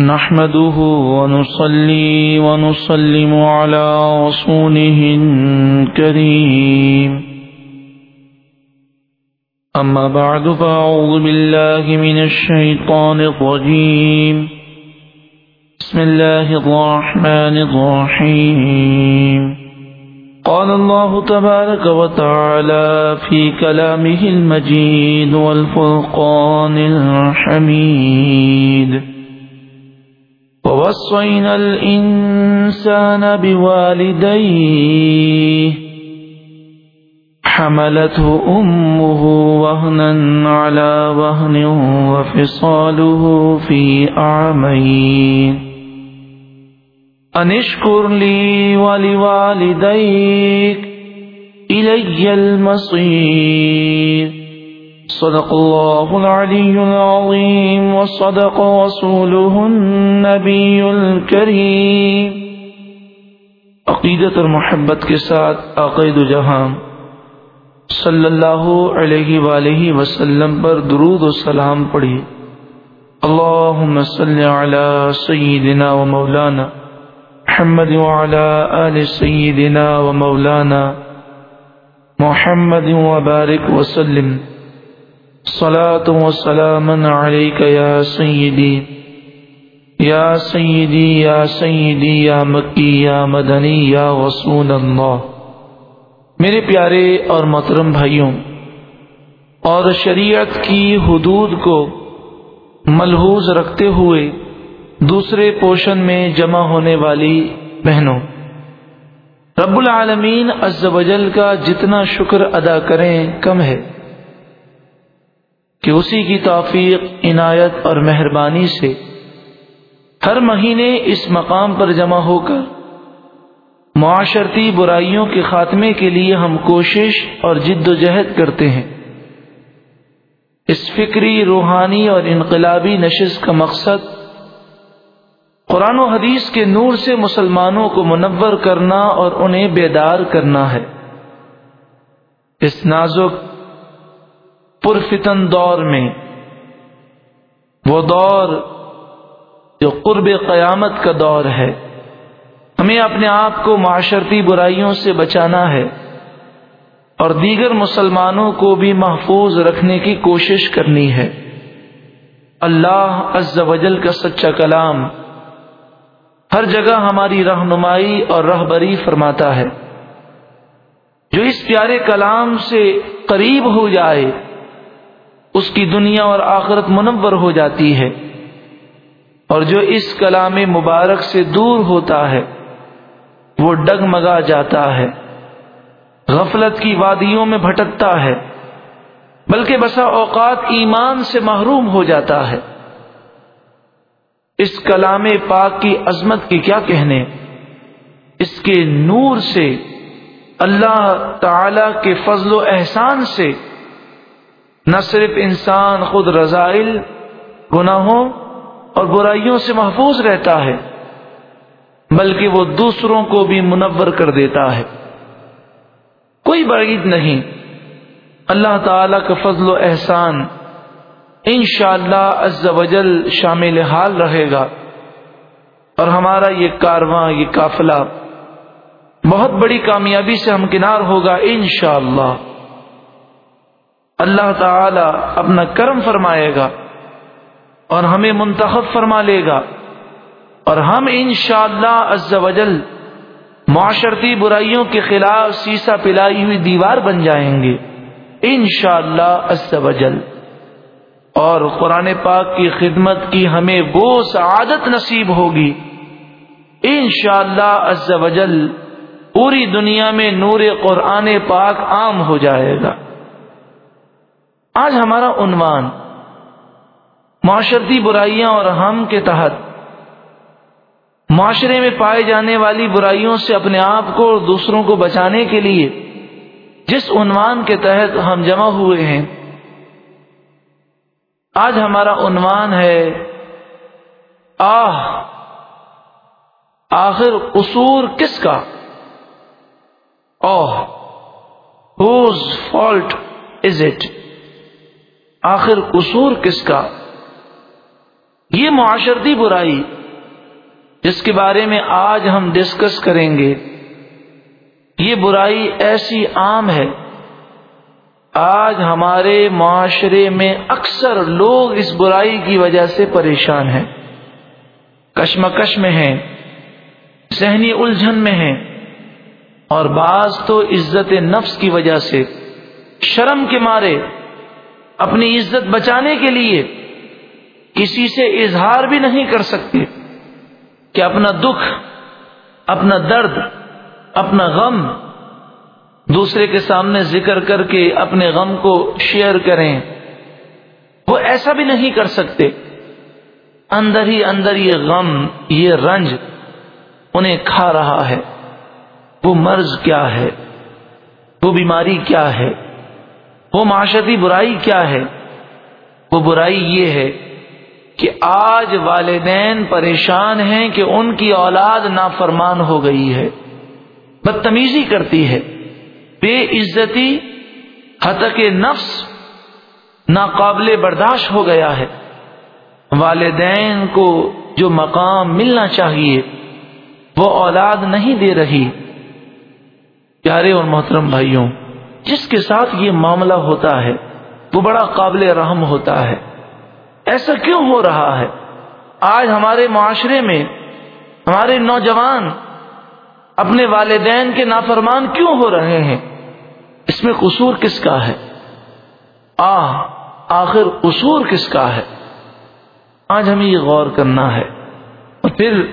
نحمده ونصلي ونسلم على رسوله الكريم. أما بعد، فأعوذ بالله من الشيطان الرجيم. بسم الله الرحمن الرحيم. قال الله تبارك وتعالى في كلامه المجيد والفرقان الحميد. ووصينا الإنسان بوالديه حملته أمه وهنا على وهن وفصاله في أعمين أن اشكر لي ولوالديك إلي المصير صدق الله العلي العظيم، وصدق رسوله النبي الكريم. عقیدت اور محبت کے ساتھ عقید جہاں صلی اللہ علیہ وآلہ وسلم پر درود و سلام پڑھی. اللهم صل على سيدنا ومولانا محمد وعلى آل سيدنا ومولانا محمد وبارك وسلم صلاة وسلاما عليك يا سيدي. يا سيدي يا سيدي، يا مكي، يا مدني، يا رسول اللہ میرے پیارے اور محترم بھائیوں، اور شریعت کی حدود کو ملحوظ رکھتے ہوئے دوسرے پوشن میں جمع ہونے والی بہنوں، رب العالمین عز و جل کا جتنا شکر ادا کریں کم ہے۔ کہ اسی کی توفیق عنایت اور مہربانی سے ہر مہینے اس مقام پر جمع ہو کر معاشرتی برائیوں کے خاتمے کے لیے ہم کوشش اور جد و جہد کرتے ہیں۔ اس فکری، روحانی اور انقلابی نشست کا مقصد قرآن و حدیث کے نور سے مسلمانوں کو منور کرنا اور انہیں بیدار کرنا ہے۔ اس نازک پرفتن دور میں۔ وہ دور جو قرب قیامت کا دور ہے۔ ہمیں اپنے آپ کو معاشرتی برائیوں سے بچانا ہے اور دیگر مسلمانوں کو بھی محفوظ رکھنے کی کوشش کرنی ہے۔ اللہ عز و جل کا سچا کلام ہر جگہ ہماری رہنمائی اور رہبری فرماتا ہے۔ جو اس پیارے کلام سے قریب ہو جائے اس کی دنیا اور آخرت منور ہو جاتی ہے اور جو اس کلام مبارک سے دور ہوتا ہے، وہ ڈگمگا جاتا ہے۔ غفلت کی وادیوں میں بھٹکتا ہے، بلکہ بسا اوقات ایمان سے محروم ہو جاتا ہے۔ اس کلام پاک کی عظمت کی کیا کہنے؟ اس کے نور سے، اللہ تعالی کے فضل و احسان سے نہ صرف انسان خود رضائل، گناہوں اور برائیوں سے محفوظ رہتا ہے، بلکہ وہ دوسروں کو بھی منور کر دیتا ہے۔ کوئی بعید نہیں، اللہ تعالی کا فضل و احسان انشاءاللہ عز و جل شامل حال رہے گا۔ اور ہمارا یہ کارواں، یہ قافلہ بہت بڑی کامیابی سے ہمکنار ہوگا انشاءاللہ۔ اللہ اللہ تعالی اپنا کرم فرمائے گا اور ہمیں منتخب فرما لے گا اور ہم انشاءاللہ شاء اللہ معاشرتی برائیوں کے خلاف سیسا پلائی ہوئی دیوار بن جائیں گے انشاءاللہ شاء اللہ اور قرآن پاک کی خدمت کی ہمیں وہ سعادت نصیب ہوگی۔ انشاءاللہ شاء اللہ پوری دنیا میں نور قرآن پاک عام ہو جائے گا۔ آج ہمارا عنوان معاشرتی برائیاں اور ہم کے تحت۔ معاشرے میں پائے جانے والی برائیوں سے اپنے آپ کو اور دوسروں کو بچانے کے لیے جس عنوان کے تحت ہم جمع ہوئے ہیں۔ آج ہمارا عنوان ہے آہ، آخر قصور کس کا؟ Oh whose fault is it آخر قصور کس کا؟ یہ معاشرتی برائی۔ جس کے بارے میں آج ہم ڈسکس کریں گے۔ یہ برائی ایسی عام ہے۔ آج ہمارے معاشرے میں اکثر لوگ اس برائی کی وجہ سے پریشان ہیں۔ کشمکش میں ہیں۔ ذہنی الجھن میں ہیں۔ اور بعض تو عزت نفس کی وجہ سے شرم کے مارے۔ اپنی عزت بچانے کے لیے کسی سے اظہار بھی نہیں کر سکتے کہ اپنا دکھ، اپنا درد، اپنا غم دوسرے کے سامنے ذکر کر کے اپنے غم کو شیئر کریں، وہ ایسا بھی نہیں کر سکتے۔ اندر ہی اندر یہ غم، یہ رنج انہیں کھا رہا ہے۔ وہ مرض کیا ہے؟ وہ بیماری کیا ہے؟ وہ معاشرتی برائی کیا ہے؟ وہ برائی یہ ہے کہ آج والدین پریشان ہیں کہ ان کی اولاد نافرمان ہو گئی ہے، بدتمیزی کرتی ہے، بے عزتی حتق نفس ناقابل برداشت ہو گیا ہے۔ والدین کو جو مقام ملنا چاہیے، وہ اولاد نہیں دے رہی۔ پیارے اور محترم بھائیوں جس کے ساتھ یہ معاملہ ہوتا ہے، وہ بڑا قابل رحم ہوتا ہے۔ ایسا کیوں ہو رہا ہے؟ آج ہمارے معاشرے میں ہمارے نوجوان اپنے والدین کے نافرمان کیوں ہو رہے ہیں؟ اس میں قصور کس کا ہے؟ آہ، آخر قصور کس کا ہے؟ آج ہمیں یہ غور کرنا ہے اور پھر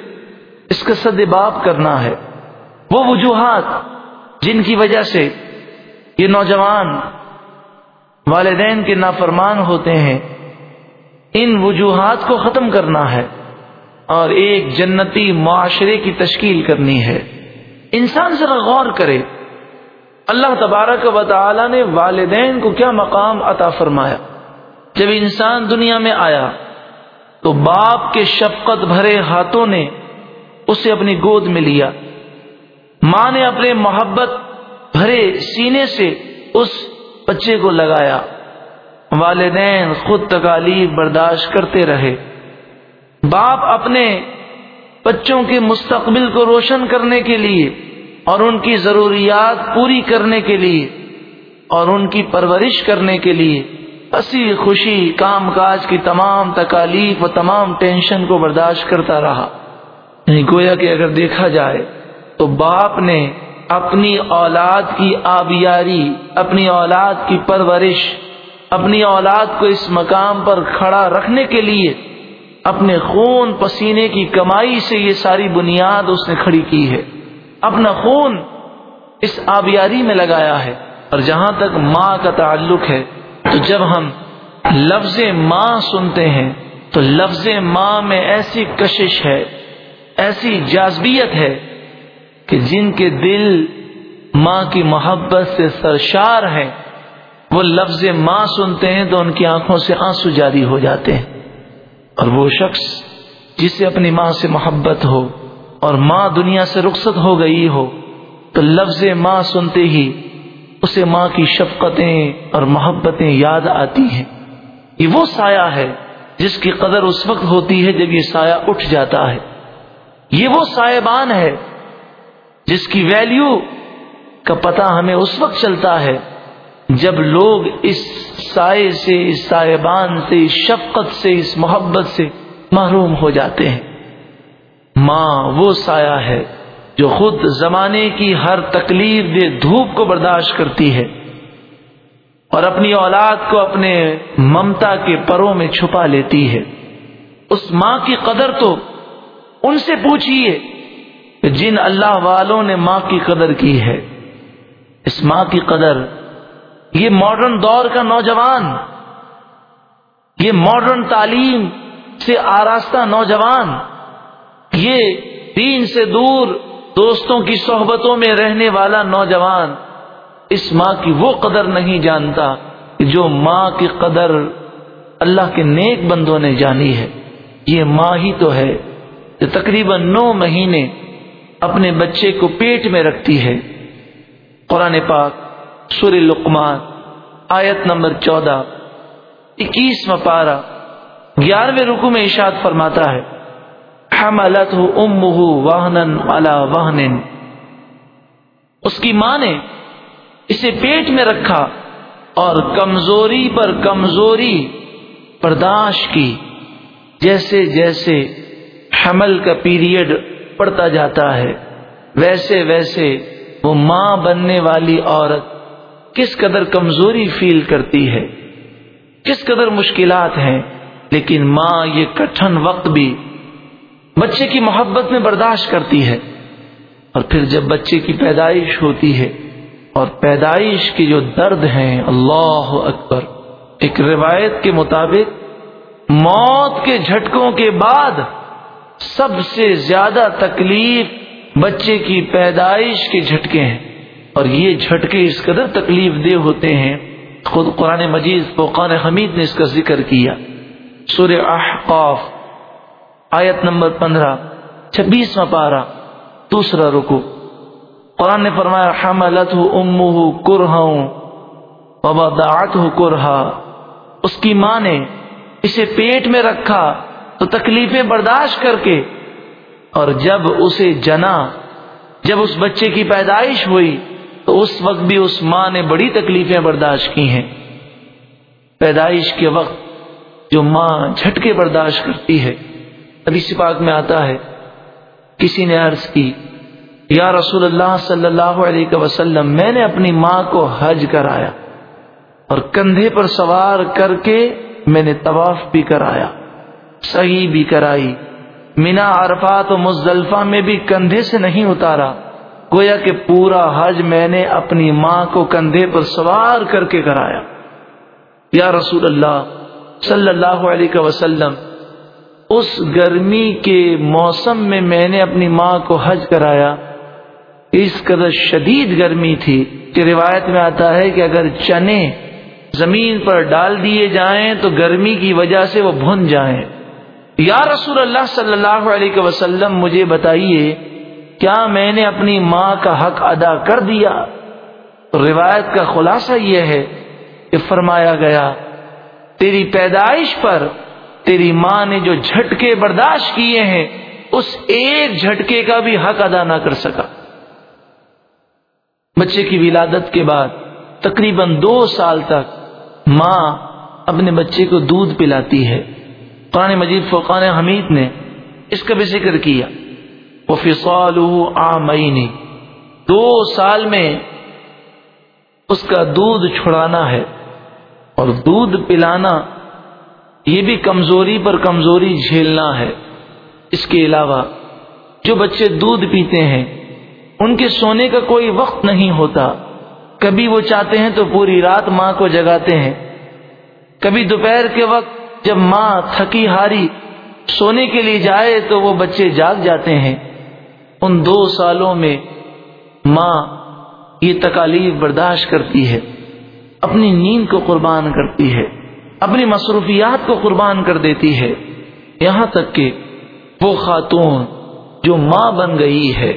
اس کا سدباب کرنا ہے۔ وہ وجوہات جن کی وجہ سے یہ نوجوان والدین کے نافرمان ہوتے ہیں۔ ان وجوہات کو ختم کرنا ہے اور ایک جنتی معاشرے کی تشکیل کرنی ہے۔ انسان ذرا غور کرے۔ اللہ تبارک و تعالی نے والدین کو کیا مقام عطا فرمایا؟ جب انسان دنیا میں آیا تو باپ کے شفقت بھرے ہاتھوں نے اسے اپنی گود میں لیا۔ ماں نے اپنے محبت بھرے سینے سے اس بچے کو لگایا۔ والدین خود تکالیف برداشت کرتے رہے۔ باپ اپنے بچوں کے مستقبل کو روشن کرنے کے لیے اور ان کی ضروریات پوری کرنے کے لیے اور ان کی پرورش کرنے کے لیے ہنسی خوشی کام کاج کی تمام تکالیف و تمام ٹینشن کو برداشت کرتا رہا۔ یعنی گویا کہ اگر دیکھا جائے تو باپ نے اپنی اولاد کی آبیاری، اپنی اولاد کی پرورش، اپنی اولاد کو اس مقام پر کھڑا رکھنے کے لیے اپنے خون پسینے کی کمائی سے یہ ساری بنیاد اس نے کھڑی کی ہے۔ اپنا خون اس آبیاری میں لگایا ہے۔ اور جہاں تک ماں کا تعلق ہے، تو جب ہم لفظ ماں سنتے ہیں، تو لفظ ماں میں ایسی کشش ہے، ایسی جازبیت ہے کہ جن کے دل ماں کی محبت سے سرشار ہیں، وہ لفظ ماں سنتے ہیں تو ان کی آنکھوں سے آنسو جاری ہو جاتے ہیں۔ اور وہ شخص جسے اپنی ماں سے محبت ہو اور ماں دنیا سے رخصت ہو گئی ہو، تو لفظ ماں سنتے ہی اسے ماں کی شفقتیں اور محبتیں یاد آتی ہیں۔ یہ وہ سایہ ہے جس کی قدر اس وقت ہوتی ہے جب یہ سایہ اٹھ جاتا ہے۔ یہ وہ سائبان ہے جس کی ویلیو کا پتہ ہمیں اس وقت چلتا ہے جب لوگ اس سائے سے، اس سائبان سے، اس شفقت سے، اس محبت سے محروم ہو جاتے ہیں۔ ماں وہ سایہ ہے جو خود زمانے کی ہر تکلیف دے دھوپ کو برداشت کرتی ہے اور اپنی اولاد کو اپنے ممتا کے پروں میں چھپا لیتی ہے۔ اس ماں کی قدر تو ان سے پوچھیے جن اللہ والوں نے ماں کی قدر کی ہے، اس ماں کی قدر، یہ ماڈرن دور کا نوجوان، یہ ماڈرن تعلیم سے آراستہ نوجوان، یہ دین سے دور دوستوں کی صحبتوں میں رہنے والا نوجوان، اس ماں کی وہ قدر نہیں جانتا جو ماں کی قدر اللہ کے نیک بندوں نے جانی ہے۔ یہ ماں ہی تو ہے جو تقریباً نو مہینے اپنے بچے کو پیٹ میں رکھتی ہے۔ قرآن پاک سور لقمان آیت نمبر چودہ اکیس پارا گیارہویں رکو میں اشاد فرماتا ہے، حملت ام واہن واہن اس کی ماں نے اسے پیٹ میں رکھا اور کمزوری پر کمزوری برداشت کی۔ جیسے جیسے حمل کا پیریڈ پڑتا جاتا ہے۔ ویسے ویسے وہ ماں بننے والی عورت کس قدر کمزوری فیل کرتی ہے، کس قدر مشکلات ہیں، لیکن ماں یہ کٹھن وقت بھی بچے کی محبت میں برداشت کرتی ہے۔ اور پھر جب بچے کی پیدائش ہوتی ہے اور پیدائش کی جو درد ہیں، اللہ اکبر۔ ایک روایت کے مطابق موت کے جھٹکوں کے بعد سب سے زیادہ تکلیف بچے کی پیدائش کے جھٹکے ہیں۔ اور یہ جھٹکے اس قدر تکلیف دہ ہوتے ہیں، خود قرآن مجید، فوقان حمید نے اس کا ذکر کیا۔ سورہ احقاف، آیت نمبر پندرہ، چھبیسواں پارا دوسرا رکو قرآن نے فرمایا حملت امہ کرہا وبدعت کرہا اس کی ماں نے اسے پیٹ میں رکھا۔ تو تکلیفیں برداشت کر کے اور جب اسے جنا، جب اس بچے کی پیدائش ہوئی، تو اس وقت بھی اس ماں نے بڑی تکلیفیں برداشت کی ہیں۔ پیدائش کے وقت جو ماں جھٹکے برداشت کرتی ہے ابھی سپاک میں آتا ہے، کسی نے عرض کی، یا رسول اللہ صلی اللہ علیہ وسلم، میں نے اپنی ماں کو حج کرایا اور کندھے پر سوار کر کے میں نے طواف بھی کرایا۔ صحیح بھی کرائی۔ مینا عرفات و مزدلفہ میں بھی کندھے سے نہیں اتارا۔ گویا کہ پورا حج میں نے اپنی ماں کو کندھے پر سوار کر کے کرایا۔ یا رسول اللہ صلی اللہ علیہ وسلم، اس گرمی کے موسم میں میں نے اپنی ماں کو حج کرایا۔ اس قدر شدید گرمی تھی کہ روایت میں آتا ہے کہ اگر چنے زمین پر ڈال دیے جائیں تو گرمی کی وجہ سے وہ بھن جائیں۔ یا رسول اللہ صلی اللہ علیہ وسلم مجھے بتائیے، کیا میں نے اپنی ماں کا حق ادا کر دیا؟ روایت کا خلاصہ یہ ہے کہ فرمایا گیا، تیری پیدائش پر تیری ماں نے جو جھٹکے برداشت کیے ہیں، اس ایک جھٹکے کا بھی حق ادا نہ کر سکا۔ بچے کی ولادت کے بعد تقریباً دو سال تک ماں اپنے بچے کو دودھ پلاتی ہے۔ قرآن مجید فقان حمید نے اس کا بھی ذکر کیا۔ وہ فصال دو سال میں اس کا دودھ چھڑانا ہے اور دودھ پلانا یہ بھی کمزوری پر کمزوری جھیلنا ہے۔ اس کے علاوہ جو بچے دودھ پیتے ہیں، ان کے سونے کا کوئی وقت نہیں ہوتا۔ کبھی وہ چاہتے ہیں تو پوری رات ماں کو جگاتے ہیں۔ کبھی دوپہر کے وقت جب ماں تھکی ہاری سونے کے لیے جائے تو وہ بچے جاگ جاتے ہیں۔ ان دو سالوں میں ماں یہ تکالیف برداشت کرتی ہے، اپنی نیند کو قربان کرتی ہے، اپنی مصروفیات کو قربان کر دیتی ہے۔ یہاں تک کہ وہ خاتون جو ماں بن گئی ہے،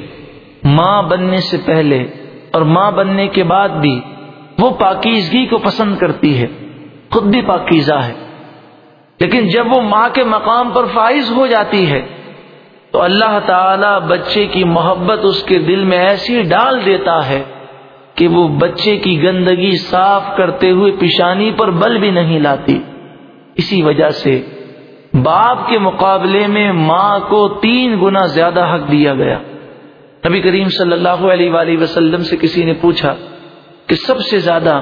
ماں بننے سے پہلے اور ماں بننے کے بعد بھی وہ پاکیزگی کو پسند کرتی ہے۔ خود بھی پاکیزہ ہے۔ لیکن جب وہ ماں کے مقام پر فائز ہو جاتی ہے، تو اللہ تعالی بچے کی محبت اس کے دل میں ایسی ڈال دیتا ہے کہ وہ بچے کی گندگی صاف کرتے ہوئے پیشانی پر بل بھی نہیں لاتی۔ اسی وجہ سے باپ کے مقابلے میں ماں کو تین گنا زیادہ حق دیا گیا۔ نبی کریم صلی اللہ علیہ وآلہ وسلم سے کسی نے پوچھا کہ سب سے زیادہ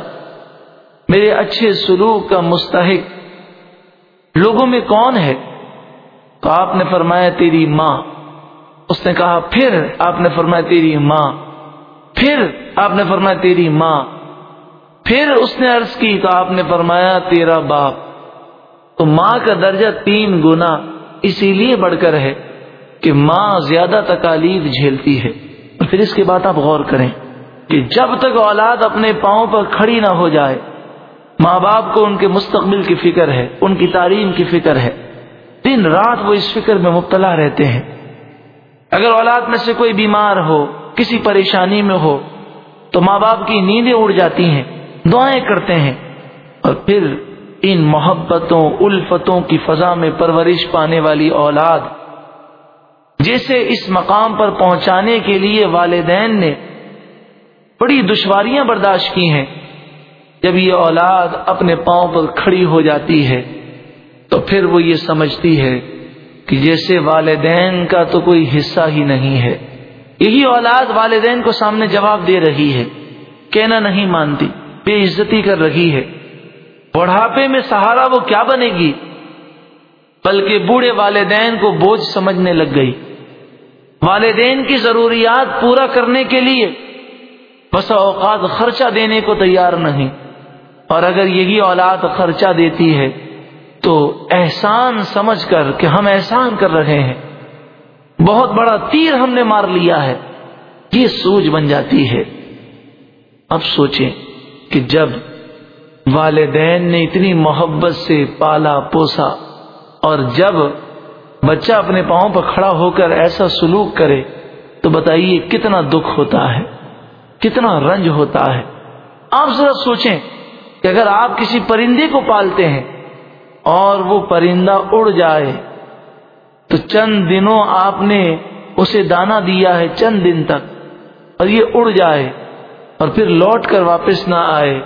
میرے اچھے سلوک کا مستحق لوگوں میں کون ہے؟ تو آپ نے فرمایا تیری ماں۔ اس نے کہا، پھر آپ نے فرمایا تیری ماں۔ پھر آپ نے فرمایا تیری ماں۔ پھر اس نے عرض کی تو آپ نے فرمایا تیرا باپ۔ تو ماں کا درجہ تین گنا اسی لیے بڑھ کر ہے کہ ماں زیادہ تکالیف جھیلتی ہے۔ اور پھر اس کے بعد آپ غور کریں کہ جب تک اولاد اپنے پاؤں پر کھڑی نہ ہو جائے ماں باپ کو ان کے مستقبل کی فکر ہے، ان کی تعلیم کی فکر ہے۔ دن رات وہ اس فکر میں مبتلا رہتے ہیں۔ اگر اولاد میں سے کوئی بیمار ہو، کسی پریشانی میں ہو، تو ماں باپ کی نیندیں اڑ جاتی ہیں، دعائیں کرتے ہیں۔ اور پھر ان محبتوں، الفتوں کی فضا میں پرورش پانے والی اولاد، جیسے اس مقام پر پہنچانے کے لیے والدین نے بڑی دشواریاں برداشت کی ہیں۔ جب یہ اولاد اپنے پاؤں پر کھڑی ہو جاتی ہے، تو پھر وہ یہ سمجھتی ہے کہ جیسے والدین کا تو کوئی حصہ ہی نہیں ہے۔ یہی اولاد والدین کو سامنے جواب دے رہی ہے، کہنا نہیں مانتی، بے عزتی کر رہی ہے۔ بڑھاپے میں سہارا وہ کیا بنے گی؟ بلکہ بوڑھے والدین کو بوجھ سمجھنے لگ گئی۔ والدین کی ضروریات پورا کرنے کے لیے بس اوقات خرچہ دینے کو تیار نہیں۔ اور اگر یہی اولاد خرچہ دیتی ہے تو احسان سمجھ کر کہ ہم احسان کر رہے ہیں۔ بہت بڑا تیر ہم نے مار لیا ہے۔ یہ سوج بن جاتی ہے۔ اب سوچیں کہ جب والدین نے اتنی محبت سے پالا پوسا اور جب بچہ اپنے پاؤں پر کھڑا ہو کر ایسا سلوک کرے تو بتائیے کتنا دکھ ہوتا ہے، کتنا رنج ہوتا ہے۔ آپ ذرا سوچیں کہ اگر آپ کسی پرندے کو پالتے ہیں اور وہ پرندہ اڑ جائے، تو چند دنوں آپ نے اسے دانا دیا ہے چند دن تک، اور یہ اڑ جائے اور پھر لوٹ کر واپس نہ آئے،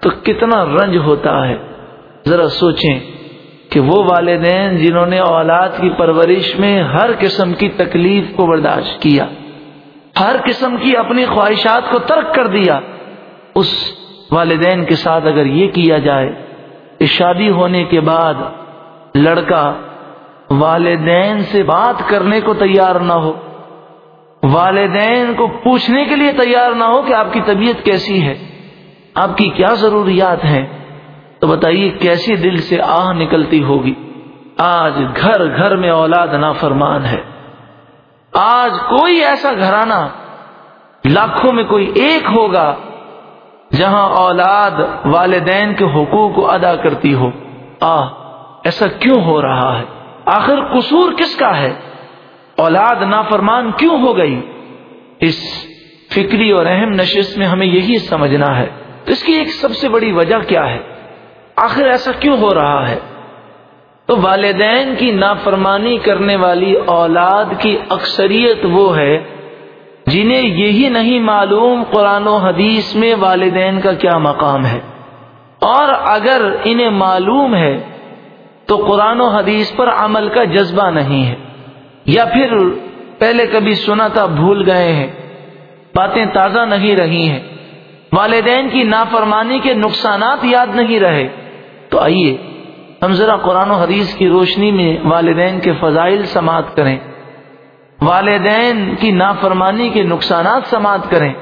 تو کتنا رنج ہوتا ہے۔ ذرا سوچیں کہ وہ والدین جنہوں نے اولاد کی پرورش میں ہر قسم کی تکلیف کو برداشت کیا، ہر قسم کی اپنی خواہشات کو ترک کر دیا، اس والدین کے ساتھ اگر یہ کیا جائے کہ شادی ہونے کے بعد لڑکا والدین سے بات کرنے کو تیار نہ ہو، والدین کو پوچھنے کے لیے تیار نہ ہو کہ آپ کی طبیعت کیسی ہے، آپ کی کیا ضروریات ہیں، تو بتائیے کیسی دل سے آہ نکلتی ہوگی۔ آج گھر گھر میں اولاد نافرمان ہے۔ آج کوئی ایسا گھرانہ لاکھوں میں کوئی ایک ہوگا جہاں اولاد والدین کے حقوق کو ادا کرتی ہو۔ آ ایسا کیوں ہو رہا ہے؟ آخر قصور کس کا ہے؟ اولاد نافرمان کیوں ہو گئی؟ اس فکری اور اہم نشست میں ہمیں یہی سمجھنا ہے۔ اس کی ایک سب سے بڑی وجہ کیا ہے؟ آخر ایسا کیوں ہو رہا ہے؟ تو والدین کی نافرمانی کرنے والی اولاد کی اکثریت وہ ہے جنہیں یہی نہیں معلوم قرآن و حدیث میں والدین کا کیا مقام ہے۔ اور اگر انہیں معلوم ہے، تو قرآن و حدیث پر عمل کا جذبہ نہیں ہے۔ یا پھر پہلے کبھی سنا تھا، بھول گئے ہیں۔ باتیں تازہ نہیں رہی ہیں۔ والدین کی نافرمانی کے نقصانات یاد نہیں رہے۔ تو آئیے، ہم ذرا قرآن و حدیث کی روشنی میں والدین کے فضائل سماعت کریں۔ والدین کی نافرمانی کے نقصانات سماعت کریں۔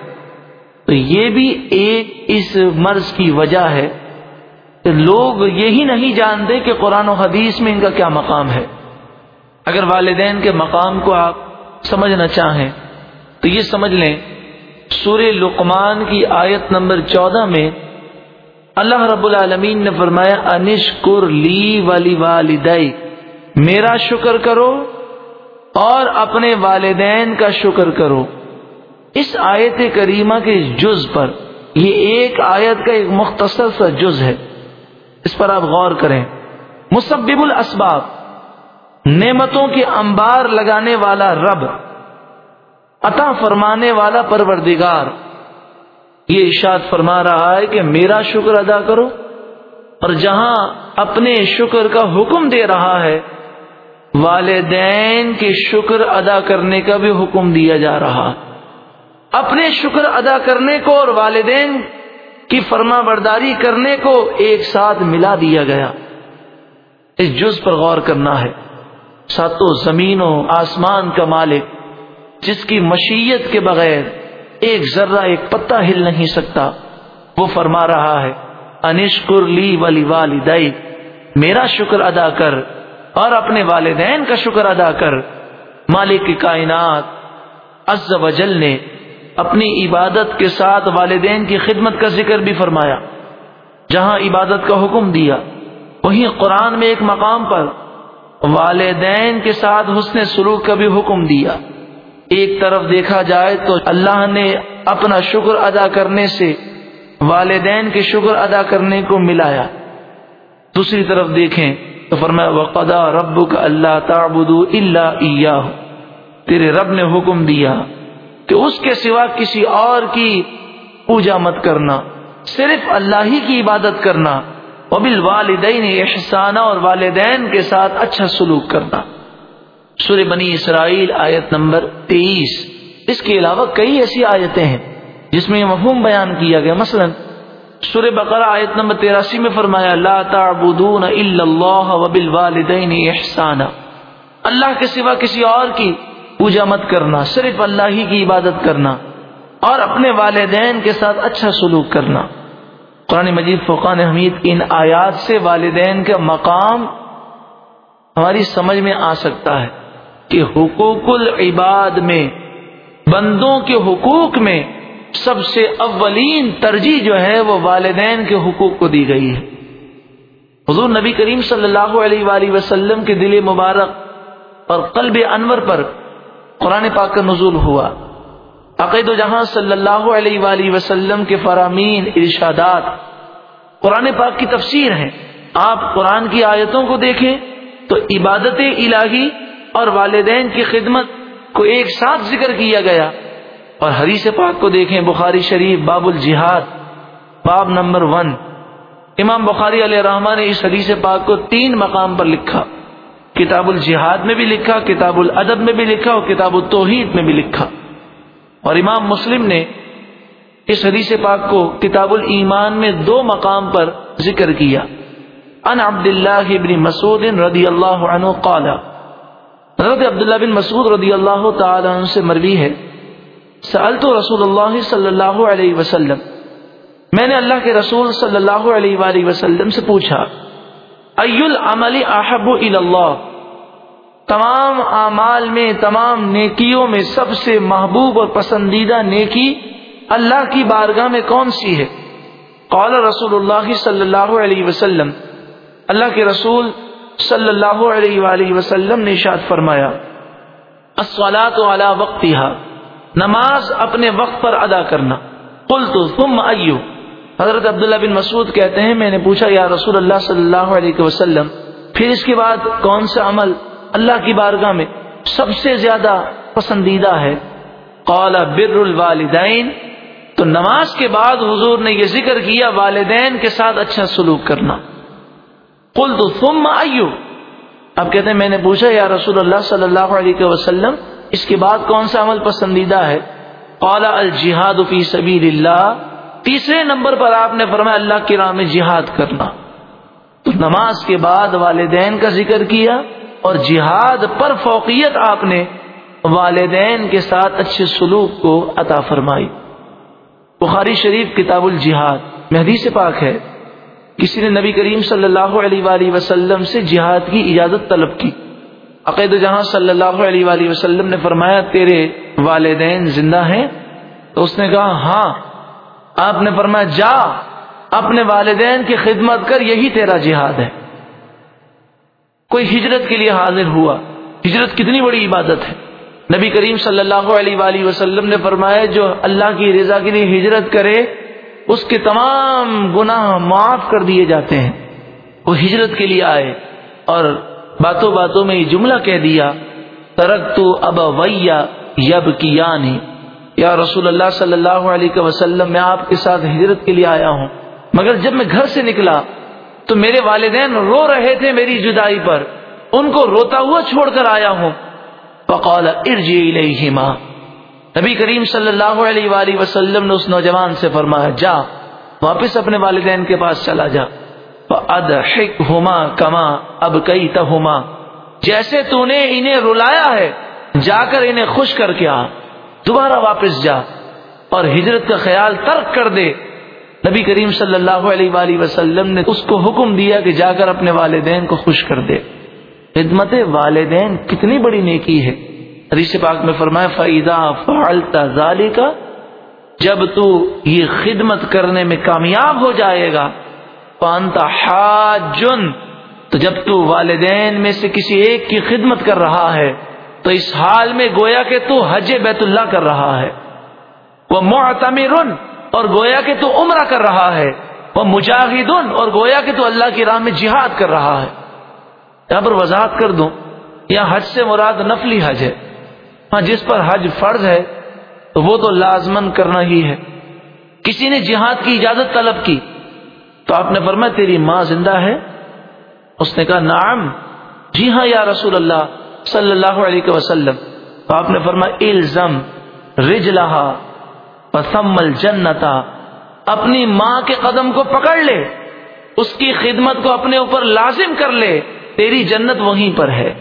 تو یہ بھی ایک اس مرض کی وجہ ہے۔ کہ لوگ یہی نہیں جانتے کہ قرآن و حدیث میں ان کا کیا مقام ہے۔ اگر والدین کے مقام کو آپ سمجھنا چاہیں، تو یہ سمجھ لیں سور لقمان کی آیت نمبر چودہ میں اللہ رب العالمین نے فرمایا، انشکر لی والی والدئی میرا شکر کرو اور اپنے والدین کا شکر کرو۔ اس آیت کریمہ کے جز پر، یہ ایک آیت کا ایک مختصر سا جز ہے۔ اس پر آپ غور کریں۔ مسبب الاسباب، نعمتوں کے انبار لگانے والا رب، عطا فرمانے والا پروردگار۔ یہ ارشاد فرما رہا ہے کہ میرا شکر ادا کرو اور جہاں اپنے شکر کا حکم دے رہا ہے والدین کے شکر ادا کرنے کا بھی حکم دیا جا رہا۔ اپنے شکر ادا کرنے کو اور والدین کی فرما برداری کرنے کو ایک ساتھ ملا دیا گیا۔ اس جز پر غور کرنا ہے۔ ساتوں زمینوں آسمان کا مالک، جس کی مشیت کے بغیر ایک ذرہ ایک پتا ہل نہیں سکتا، وہ فرما رہا ہے، انشکر لی ولی والدائی میرا شکر ادا کر اور اپنے والدین کا شکر ادا کر مالک کی کائنات عز و جل نے اپنی عبادت کے ساتھ والدین کی خدمت کا ذکر بھی فرمایا۔ جہاں عبادت کا حکم دیا وہیں قرآن میں ایک مقام پر والدین کے ساتھ حسن سلوک کا بھی حکم دیا۔ ایک طرف دیکھا جائے تو اللہ نے اپنا شکر ادا کرنے سے والدین کے شکر ادا کرنے کو ملایا۔ دوسری طرف دیکھیں تو فرمایا وقدا رب کا اللہ تعبد اللہ تیرے رب نے حکم دیا کہ اس کے سوا کسی اور کی پوجا مت کرنا، صرف اللہ ہی کی عبادت کرنا وبل والدین احسانہ اور والدین کے ساتھ اچھا سلوک کرنا۔ سور بنی اسرائیل آیت نمبر تیئیس۔ اس کے علاوہ کئی ایسی آیتیں ہیں جس میں یہ مفہوم بیان کیا گیا، مثلا سور بقرہ آیت نمبر تیراسی میں فرمایا، لا تعبدون الا اللہ وبالوالدین احسانا۔ اللہ کے سوا کسی اور کی پوجا مت کرنا، صرف اللہ ہی کی عبادت کرنا اور اپنے والدین کے ساتھ اچھا سلوک کرنا۔ قرآن مجید فقان حمید کی ان آیات سے والدین کا مقام ہماری سمجھ میں آ سکتا ہے کہ حقوق العباد میں، بندوں کے حقوق میں سب سے اولین ترجیح جو ہے وہ والدین کے حقوق کو دی گئی ہے۔ حضور نبی کریم صلی اللہ علیہ وآلہ وسلم کے دل مبارک اور قلب انور پر قرآن پاک کا نزول ہوا۔ عقید و جہاں صلی اللہ علیہ وآلہ وسلم کے فرامین، ارشادات قرآن پاک کی تفسیر ہیں۔ آپ قرآن کی آیتوں کو دیکھیں تو عبادت الہی اور والدین کی خدمت کو ایک ساتھ ذکر کیا گیا۔ اور حدیث پاک کو دیکھیں، بخاری شریف باب الجہاد باب نمبر ون۔ امام بخاری علیہ رحمان نے اس حدیث پاک کو تین مقام پر لکھا۔ کتاب الجہاد میں بھی لکھا، کتاب الادب میں بھی لکھا اور کتاب التوحید میں بھی لکھا۔ اور امام مسلم نے اس حدیث پاک کو کتاب الایمان میں دو مقام پر ذکر کیا۔ ان عبد اللہ ابن مسعود رضی اللہ عنہ قال، حضرت عبداللہ بن مسعود رضی اللہ تعالی عنہ سے مروی ہے۔ سألت رسول اللہ صلی اللہ علیہ وسلم. میں نے اللہ کے رسول صلی اللہ علیہ وآلہ وسلم سے پوچھا ای العمل احب اللہ تمام اعمال میں، تمام نیکیوں میں سب سے محبوب اور پسندیدہ نیکی اللہ کی بارگاہ میں کون سی ہے؟ قال رسول اللہ صلی اللہ علیہ وسلم. اللہ کے رسول صلی اللہ علیہ وآلہ وسلم نے اشاد فرمایا، الصلاة على وقتها. نماز اپنے وقت پر ادا کرنا۔ قلت، ثم ایو۔ حضرت عبداللہ بن مسعود کہتے ہیں، میں نے پوچھا، یا رسول اللہ صلی اللہ علیہ وسلم، پھر اس کے بعد کون سا عمل اللہ کی بارگاہ میں سب سے زیادہ پسندیدہ ہے؟ قال، بر الوالدین۔ تو نماز کے بعد حضور نے یہ ذکر کیا، والدین کے ساتھ اچھا سلوک کرنا۔ قل تو تم آئیو اب کہتے ہیں، میں نے پوچھا، یا رسول اللہ صلی اللہ علیہ وسلم اس کے بعد کون سا عمل پسندیدہ ہے؟ قالا الجہاد فی سبیل اللہ تیسرے نمبر پر آپ نے فرمایا اللہ کی راہ میں جہاد کرنا۔ تو نماز کے بعد والدین کا ذکر کیا اور جہاد پر فوقیت آپ نے والدین کے ساتھ اچھے سلوک کو عطا فرمائی۔ بخاری شریف کتاب الجہاد۔ مہدی سے پاک ہے۔ کسی نے نبی کریم صلی اللہ علیہ وآلہ وسلم سے جہاد کی اجازت طلب کی۔ عقید جہاں صلی اللہ علیہ وآلہ وسلم نے فرمایا، تیرے والدین زندہ ہیں؟ تو اس نے کہا ہاں۔ آپ نے فرمایا، جا، اپنے والدین کی خدمت کر، یہی تیرا جہاد ہے۔ کوئی ہجرت کے لیے حاضر ہوا۔ ہجرت کتنی بڑی عبادت ہے۔ نبی کریم صلی اللہ علیہ وآلہ وسلم نے فرمایا، جو اللہ کی رضا کے لیے ہجرت کرے، اس کے تمام گناہ معاف کر دیے جاتے ہیں۔ وہ ہجرت کے لیے آئے اور باتوں باتوں میں یہ جملہ کہہ دیا ترک تو اب ویا یب کی یا رسول اللہ صلی اللہ علیہ وسلم، میں آپ کے ساتھ ہجرت کے لیے آیا ہوں۔ مگر جب میں گھر سے نکلا، تو میرے والدین رو رہے تھے میری جدائی پر۔ ان کو روتا ہوا چھوڑ کر آیا ہوں۔ فقال ارجی الیہما۔ نبی کریم صلی اللہ علیہ وآلہ وسلم نے اس نوجوان سے فرمایا، جا، واپس اپنے والدین کے پاس چلا جا۔ ہوما کما اب کئی تہما جیسے تو نے انہیں رلایا ہے، جا کر انہیں خوش کر کے آ۔ دوبارہ واپس جا اور ہجرت کا خیال ترک کر دے۔ نبی کریم صلی اللہ علیہ وآلہ وسلم نے اس کو حکم دیا کہ جا کر اپنے والدین کو خوش کر دے۔ خدمت والدین کتنی بڑی نیکی ہے۔ حدیث پاک میں فرمایا فعیدہ فعلتا ظالی کا جب تو یہ خدمت کرنے میں کامیاب ہو جائے گا پانتا حاجن، تو جب تو والدین میں سے کسی ایک کی خدمت کر رہا ہے، تو اس حال میں گویا کہ تو حج بیت اللہ کر رہا ہے۔ وہ معتمر اور گویا کہ تو عمرہ کر رہا ہے۔ وہ مجاہدن، اور گویا کہ تو اللہ کی راہ میں جہاد کر رہا ہے۔ یہاں پر وضاحت کر دوں یا حج سے مراد نفلی حج ہے۔ ہاں جس پر حج فرض ہے، تو وہ تو لازمن کرنا ہی ہے۔ کسی نے جہاد کی اجازت طلب کی تو آپ نے فرمایا تیری ماں زندہ ہے؟ اس نے کہا، نعم۔ جی ہاں یا رسول اللہ صلی اللہ علیہ وسلم۔ تو آپ نے فرمایا، الزم رج لہا پسمل جنتا اپنی ماں کے قدم کو پکڑ لے، اس کی خدمت کو اپنے اوپر لازم کر لے، تیری جنت وہیں پر ہے۔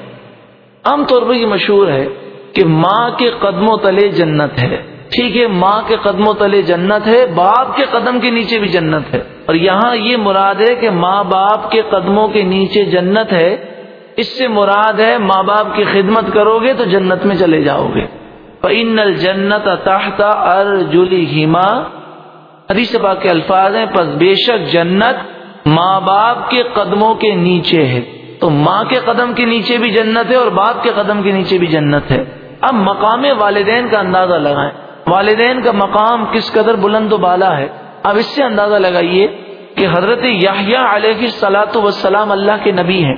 عام طور پر یہ مشہور ہے کہ ماں کے قدموں تلے جنت ہے۔ ٹھیک ہے، ماں کے قدموں تلے جنت ہے، باپ کے قدم کے نیچے بھی جنت ہے۔ اور یہاں یہ مراد ہے کہ ماں باپ کے قدموں کے نیچے جنت ہے۔ اس سے مراد ہے، ماں باپ کی خدمت کرو گے تو جنت میں چلے جاؤ گے۔ ان الجنت تحت ارجلی ہیما حدیث پاک کے الفاظ ہیں، پس بے شک جنت ماں باپ کے قدموں کے نیچے ہے۔ تو ماں کے قدم کے نیچے بھی جنت ہے اور باپ کے قدم کے نیچے بھی جنت ہے۔ اب مقام والدین کا اندازہ لگائیں۔ والدین کا مقام کس قدر بلند و بالا ہے؟ اب اس سے اندازہ لگائیے کہ حضرت یاہیا علیہ سلاۃ وسلام اللہ کے نبی ہیں۔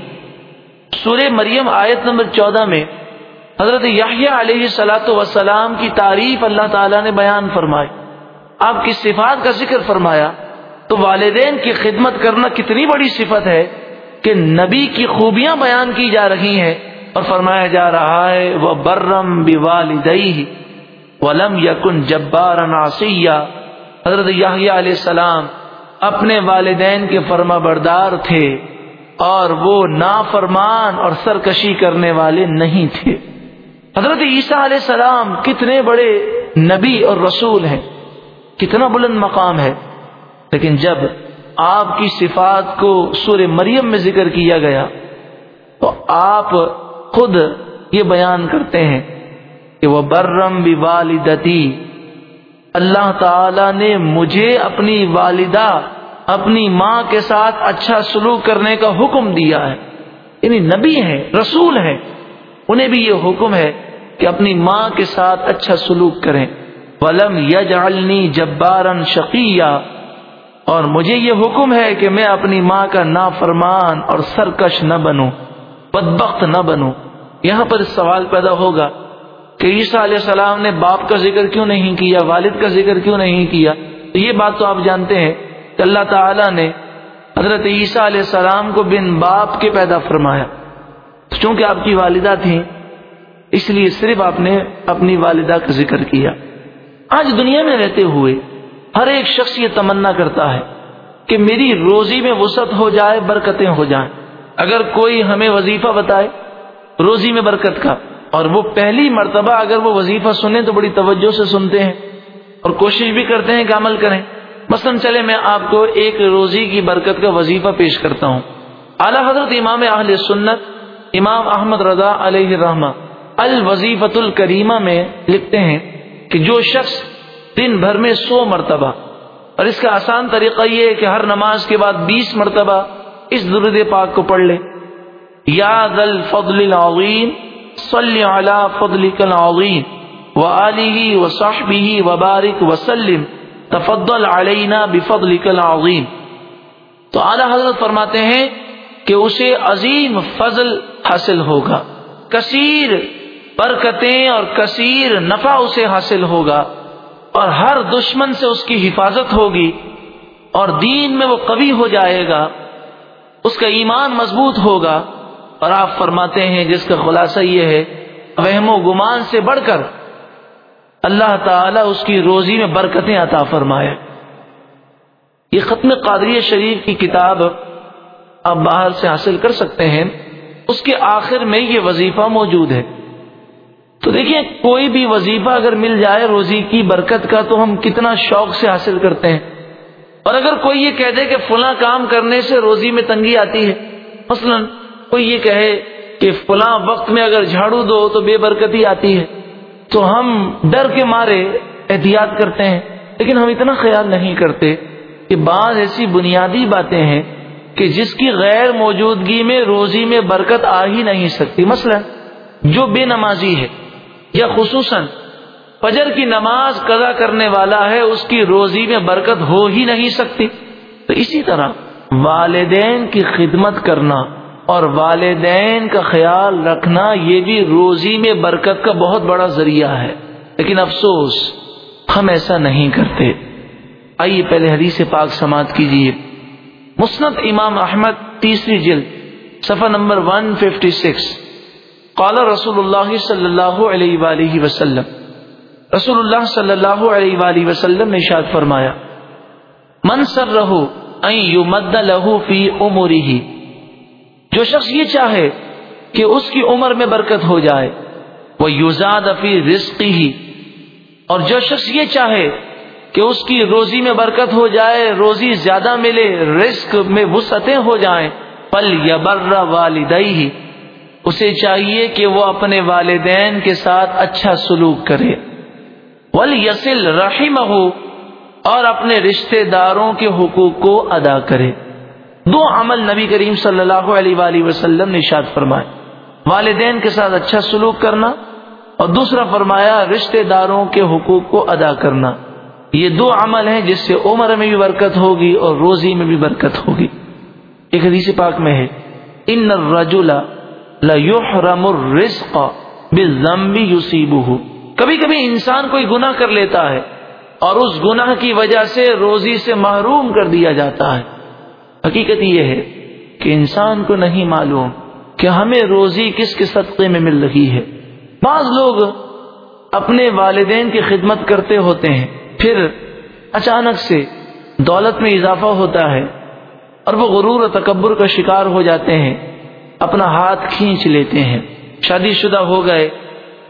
سورہ مریم آیت نمبر چودہ میں حضرت یاہیا علیہ سلاۃ وسلام کی تعریف اللہ تعالیٰ نے بیان فرمائی۔ آپ کی صفات کا ذکر فرمایا۔ تو والدین کی خدمت کرنا کتنی بڑی صفت ہے کہ نبی کی خوبیاں بیان کی جا رہی ہیں اور فرمایا جا رہا ہے وہ برم بی والدئی ولم یکن جبار ناسیہ حضرت یاہیا علیہ السلام اپنے والدین کے فرما بردار تھے اور وہ نافرمان اور سرکشی کرنے والے نہیں تھے۔ حضرت عیسیٰ علیہ السلام کتنے بڑے نبی اور رسول ہیں، کتنا بلند مقام ہے۔ لیکن جب آپ کی صفات کو سور مریم میں ذکر کیا گیا تو آپ خود یہ بیان کرتے ہیں کہ وہ برم بھی والدتی اللہ تعالی نے مجھے اپنی والدہ، اپنی ماں کے ساتھ اچھا سلوک کرنے کا حکم دیا ہے۔ یعنی نبی ہیں، رسول ہیں۔ انہیں بھی یہ حکم ہے کہ اپنی ماں کے ساتھ اچھا سلوک کریں۔ ولم یجعلنی جبارن شقیہ اور مجھے یہ حکم ہے کہ میں اپنی ماں کا نافرمان اور سرکش نہ بنوں، بدبخت نہ بنوں۔ یہاں پر سوال پیدا ہوگا کہ عیسیٰ علیہ السلام نے باپ کا ذکر کیوں نہیں کیا، والد کا ذکر کیوں نہیں کیا؟ تو یہ بات تو آپ جانتے ہیں کہ اللہ تعالیٰ نے حضرت عیسیٰ علیہ السلام کو بن باپ کے پیدا فرمایا۔ چونکہ آپ کی والدہ تھیں، اس لیے صرف آپ نے اپنی والدہ کا ذکر کیا۔ آج دنیا میں رہتے ہوئے ہر ایک شخص یہ تمنا کرتا ہے کہ میری روزی میں وسعت ہو جائے، برکتیں ہو جائیں۔ اگر کوئی ہمیں وظیفہ بتائے، روزی میں برکت کا اور وہ پہلی مرتبہ اگر وہ وظیفہ سنیں تو بڑی توجہ سے سنتے ہیں اور کوشش بھی کرتے ہیں کہ عمل کریں۔ مثلا چلے میں آپ کو ایک روزی کی برکت کا وظیفہ پیش کرتا ہوں۔ اعلی حضرت امام اہل سنت، امام احمد رضا علیہ الرحمہ الوظیفت الکریمہ میں لکھتے ہیں کہ جو شخص دن بھر میں سو مرتبہ، اور اس کا آسان طریقہ یہ ہے کہ ہر نماز کے بعد بیس مرتبہ اس درد پاک کو پڑھ لے۔ یاد الفضل العظیم صلی علی فضلک العظیم و علی و بارک وسلم تفضل علینا بفضلک العظیم۔ تو اعلی حضرت فرماتے ہیں کہ اسے عظیم فضل حاصل ہوگا، کثیر برکتیں اور کثیر نفع اسے حاصل ہوگا اور ہر دشمن سے اس کی حفاظت ہوگی اور دین میں وہ قوی ہو جائے گا، اس کا ایمان مضبوط ہوگا۔ اور آپ فرماتے ہیں جس کا خلاصہ یہ ہے، وہم و گمان سے بڑھ کر اللہ تعالی اس کی روزی میں برکتیں عطا فرمائے۔ یہ ختم قادری شریف کی کتاب آپ باہر سے حاصل کر سکتے ہیں۔ اس کے آخر میں یہ وظیفہ موجود ہے۔ تو دیکھیں، کوئی بھی وظیفہ اگر مل جائے روزی کی برکت کا، تو ہم کتنا شوق سے حاصل کرتے ہیں۔ اور اگر کوئی یہ کہہ دے کہ فلاں کام کرنے سے روزی میں تنگی آتی ہے، مثلا کوئی یہ کہے کہ فلاں وقت میں اگر جھاڑو دو تو بے برکتی آتی ہے۔ تو ہم ڈر کے مارے احتیاط کرتے ہیں، لیکن ہم اتنا خیال نہیں کرتے کہ بعض ایسی بنیادی باتیں ہیں کہ جس کی غیر موجودگی میں روزی میں برکت آ ہی نہیں سکتی۔ مثلا جو بے نمازی ہے، یا خصوصاً فجر کی نماز قضا کرنے والا ہے، اس کی روزی میں برکت ہو ہی نہیں سکتی۔ تو اسی طرح والدین کی خدمت کرنا اور والدین کا خیال رکھنا یہ بھی روزی میں برکت کا بہت بڑا ذریعہ ہے۔ لیکن افسوس، ہم ایسا نہیں کرتے۔ آئیے پہلے حدیث پاک سماعت کیجیے۔ مسند امام احمد، تیسری جلد، صفحہ نمبر 156 قال رسول اللہ صلی اللہ علیہ وآلہ وسلم۔ رسول اللہ صلی اللہ علیہ وآلہ وسلم نے شاد فرمایا، من سر رہو مد لہو فی عمری جو شخص یہ چاہے کہ اس کی عمر میں برکت ہو جائے، وہ یوزاد فی رزقی ہی۔ اور جو شخص یہ چاہے کہ اس کی روزی میں برکت ہو جائے، روزی زیادہ ملے، رزق میں وسعتیں ہو جائیں پل یا برا والدئی ہی اسے چاہیے کہ وہ اپنے والدین کے ساتھ اچھا سلوک کرے۔ ول یسل رحیم ہو اور اپنے رشتہ داروں کے حقوق کو ادا کرے۔ دو عمل نبی کریم صلی اللہ علیہ وآلہ وسلم نے شاد فرمائے۔ والدین کے ساتھ اچھا سلوک کرنا اور دوسرا فرمایا رشتہ داروں کے حقوق کو ادا کرنا۔ یہ دو عمل ہیں جس سے عمر میں بھی برکت ہوگی اور روزی میں بھی برکت ہوگی۔ ایک حدیث پاک میں ہے، ان رجولا لحرم الرزق بالذنب يصيبه۔ کبھی کبھی انسان کوئی گناہ کر لیتا ہے اور اس گناہ کی وجہ سے روزی سے محروم کر دیا جاتا ہے۔ حقیقت یہ ہے کہ انسان کو نہیں معلوم کہ ہمیں روزی کس کے صدقے میں مل رہی ہے۔ بعض لوگ اپنے والدین کی خدمت کرتے ہوتے ہیں، پھر اچانک سے دولت میں اضافہ ہوتا ہے اور وہ غرور و تکبر کا شکار ہو جاتے ہیں، اپنا ہاتھ کھینچ لیتے ہیں۔ شادی شدہ ہو گئے،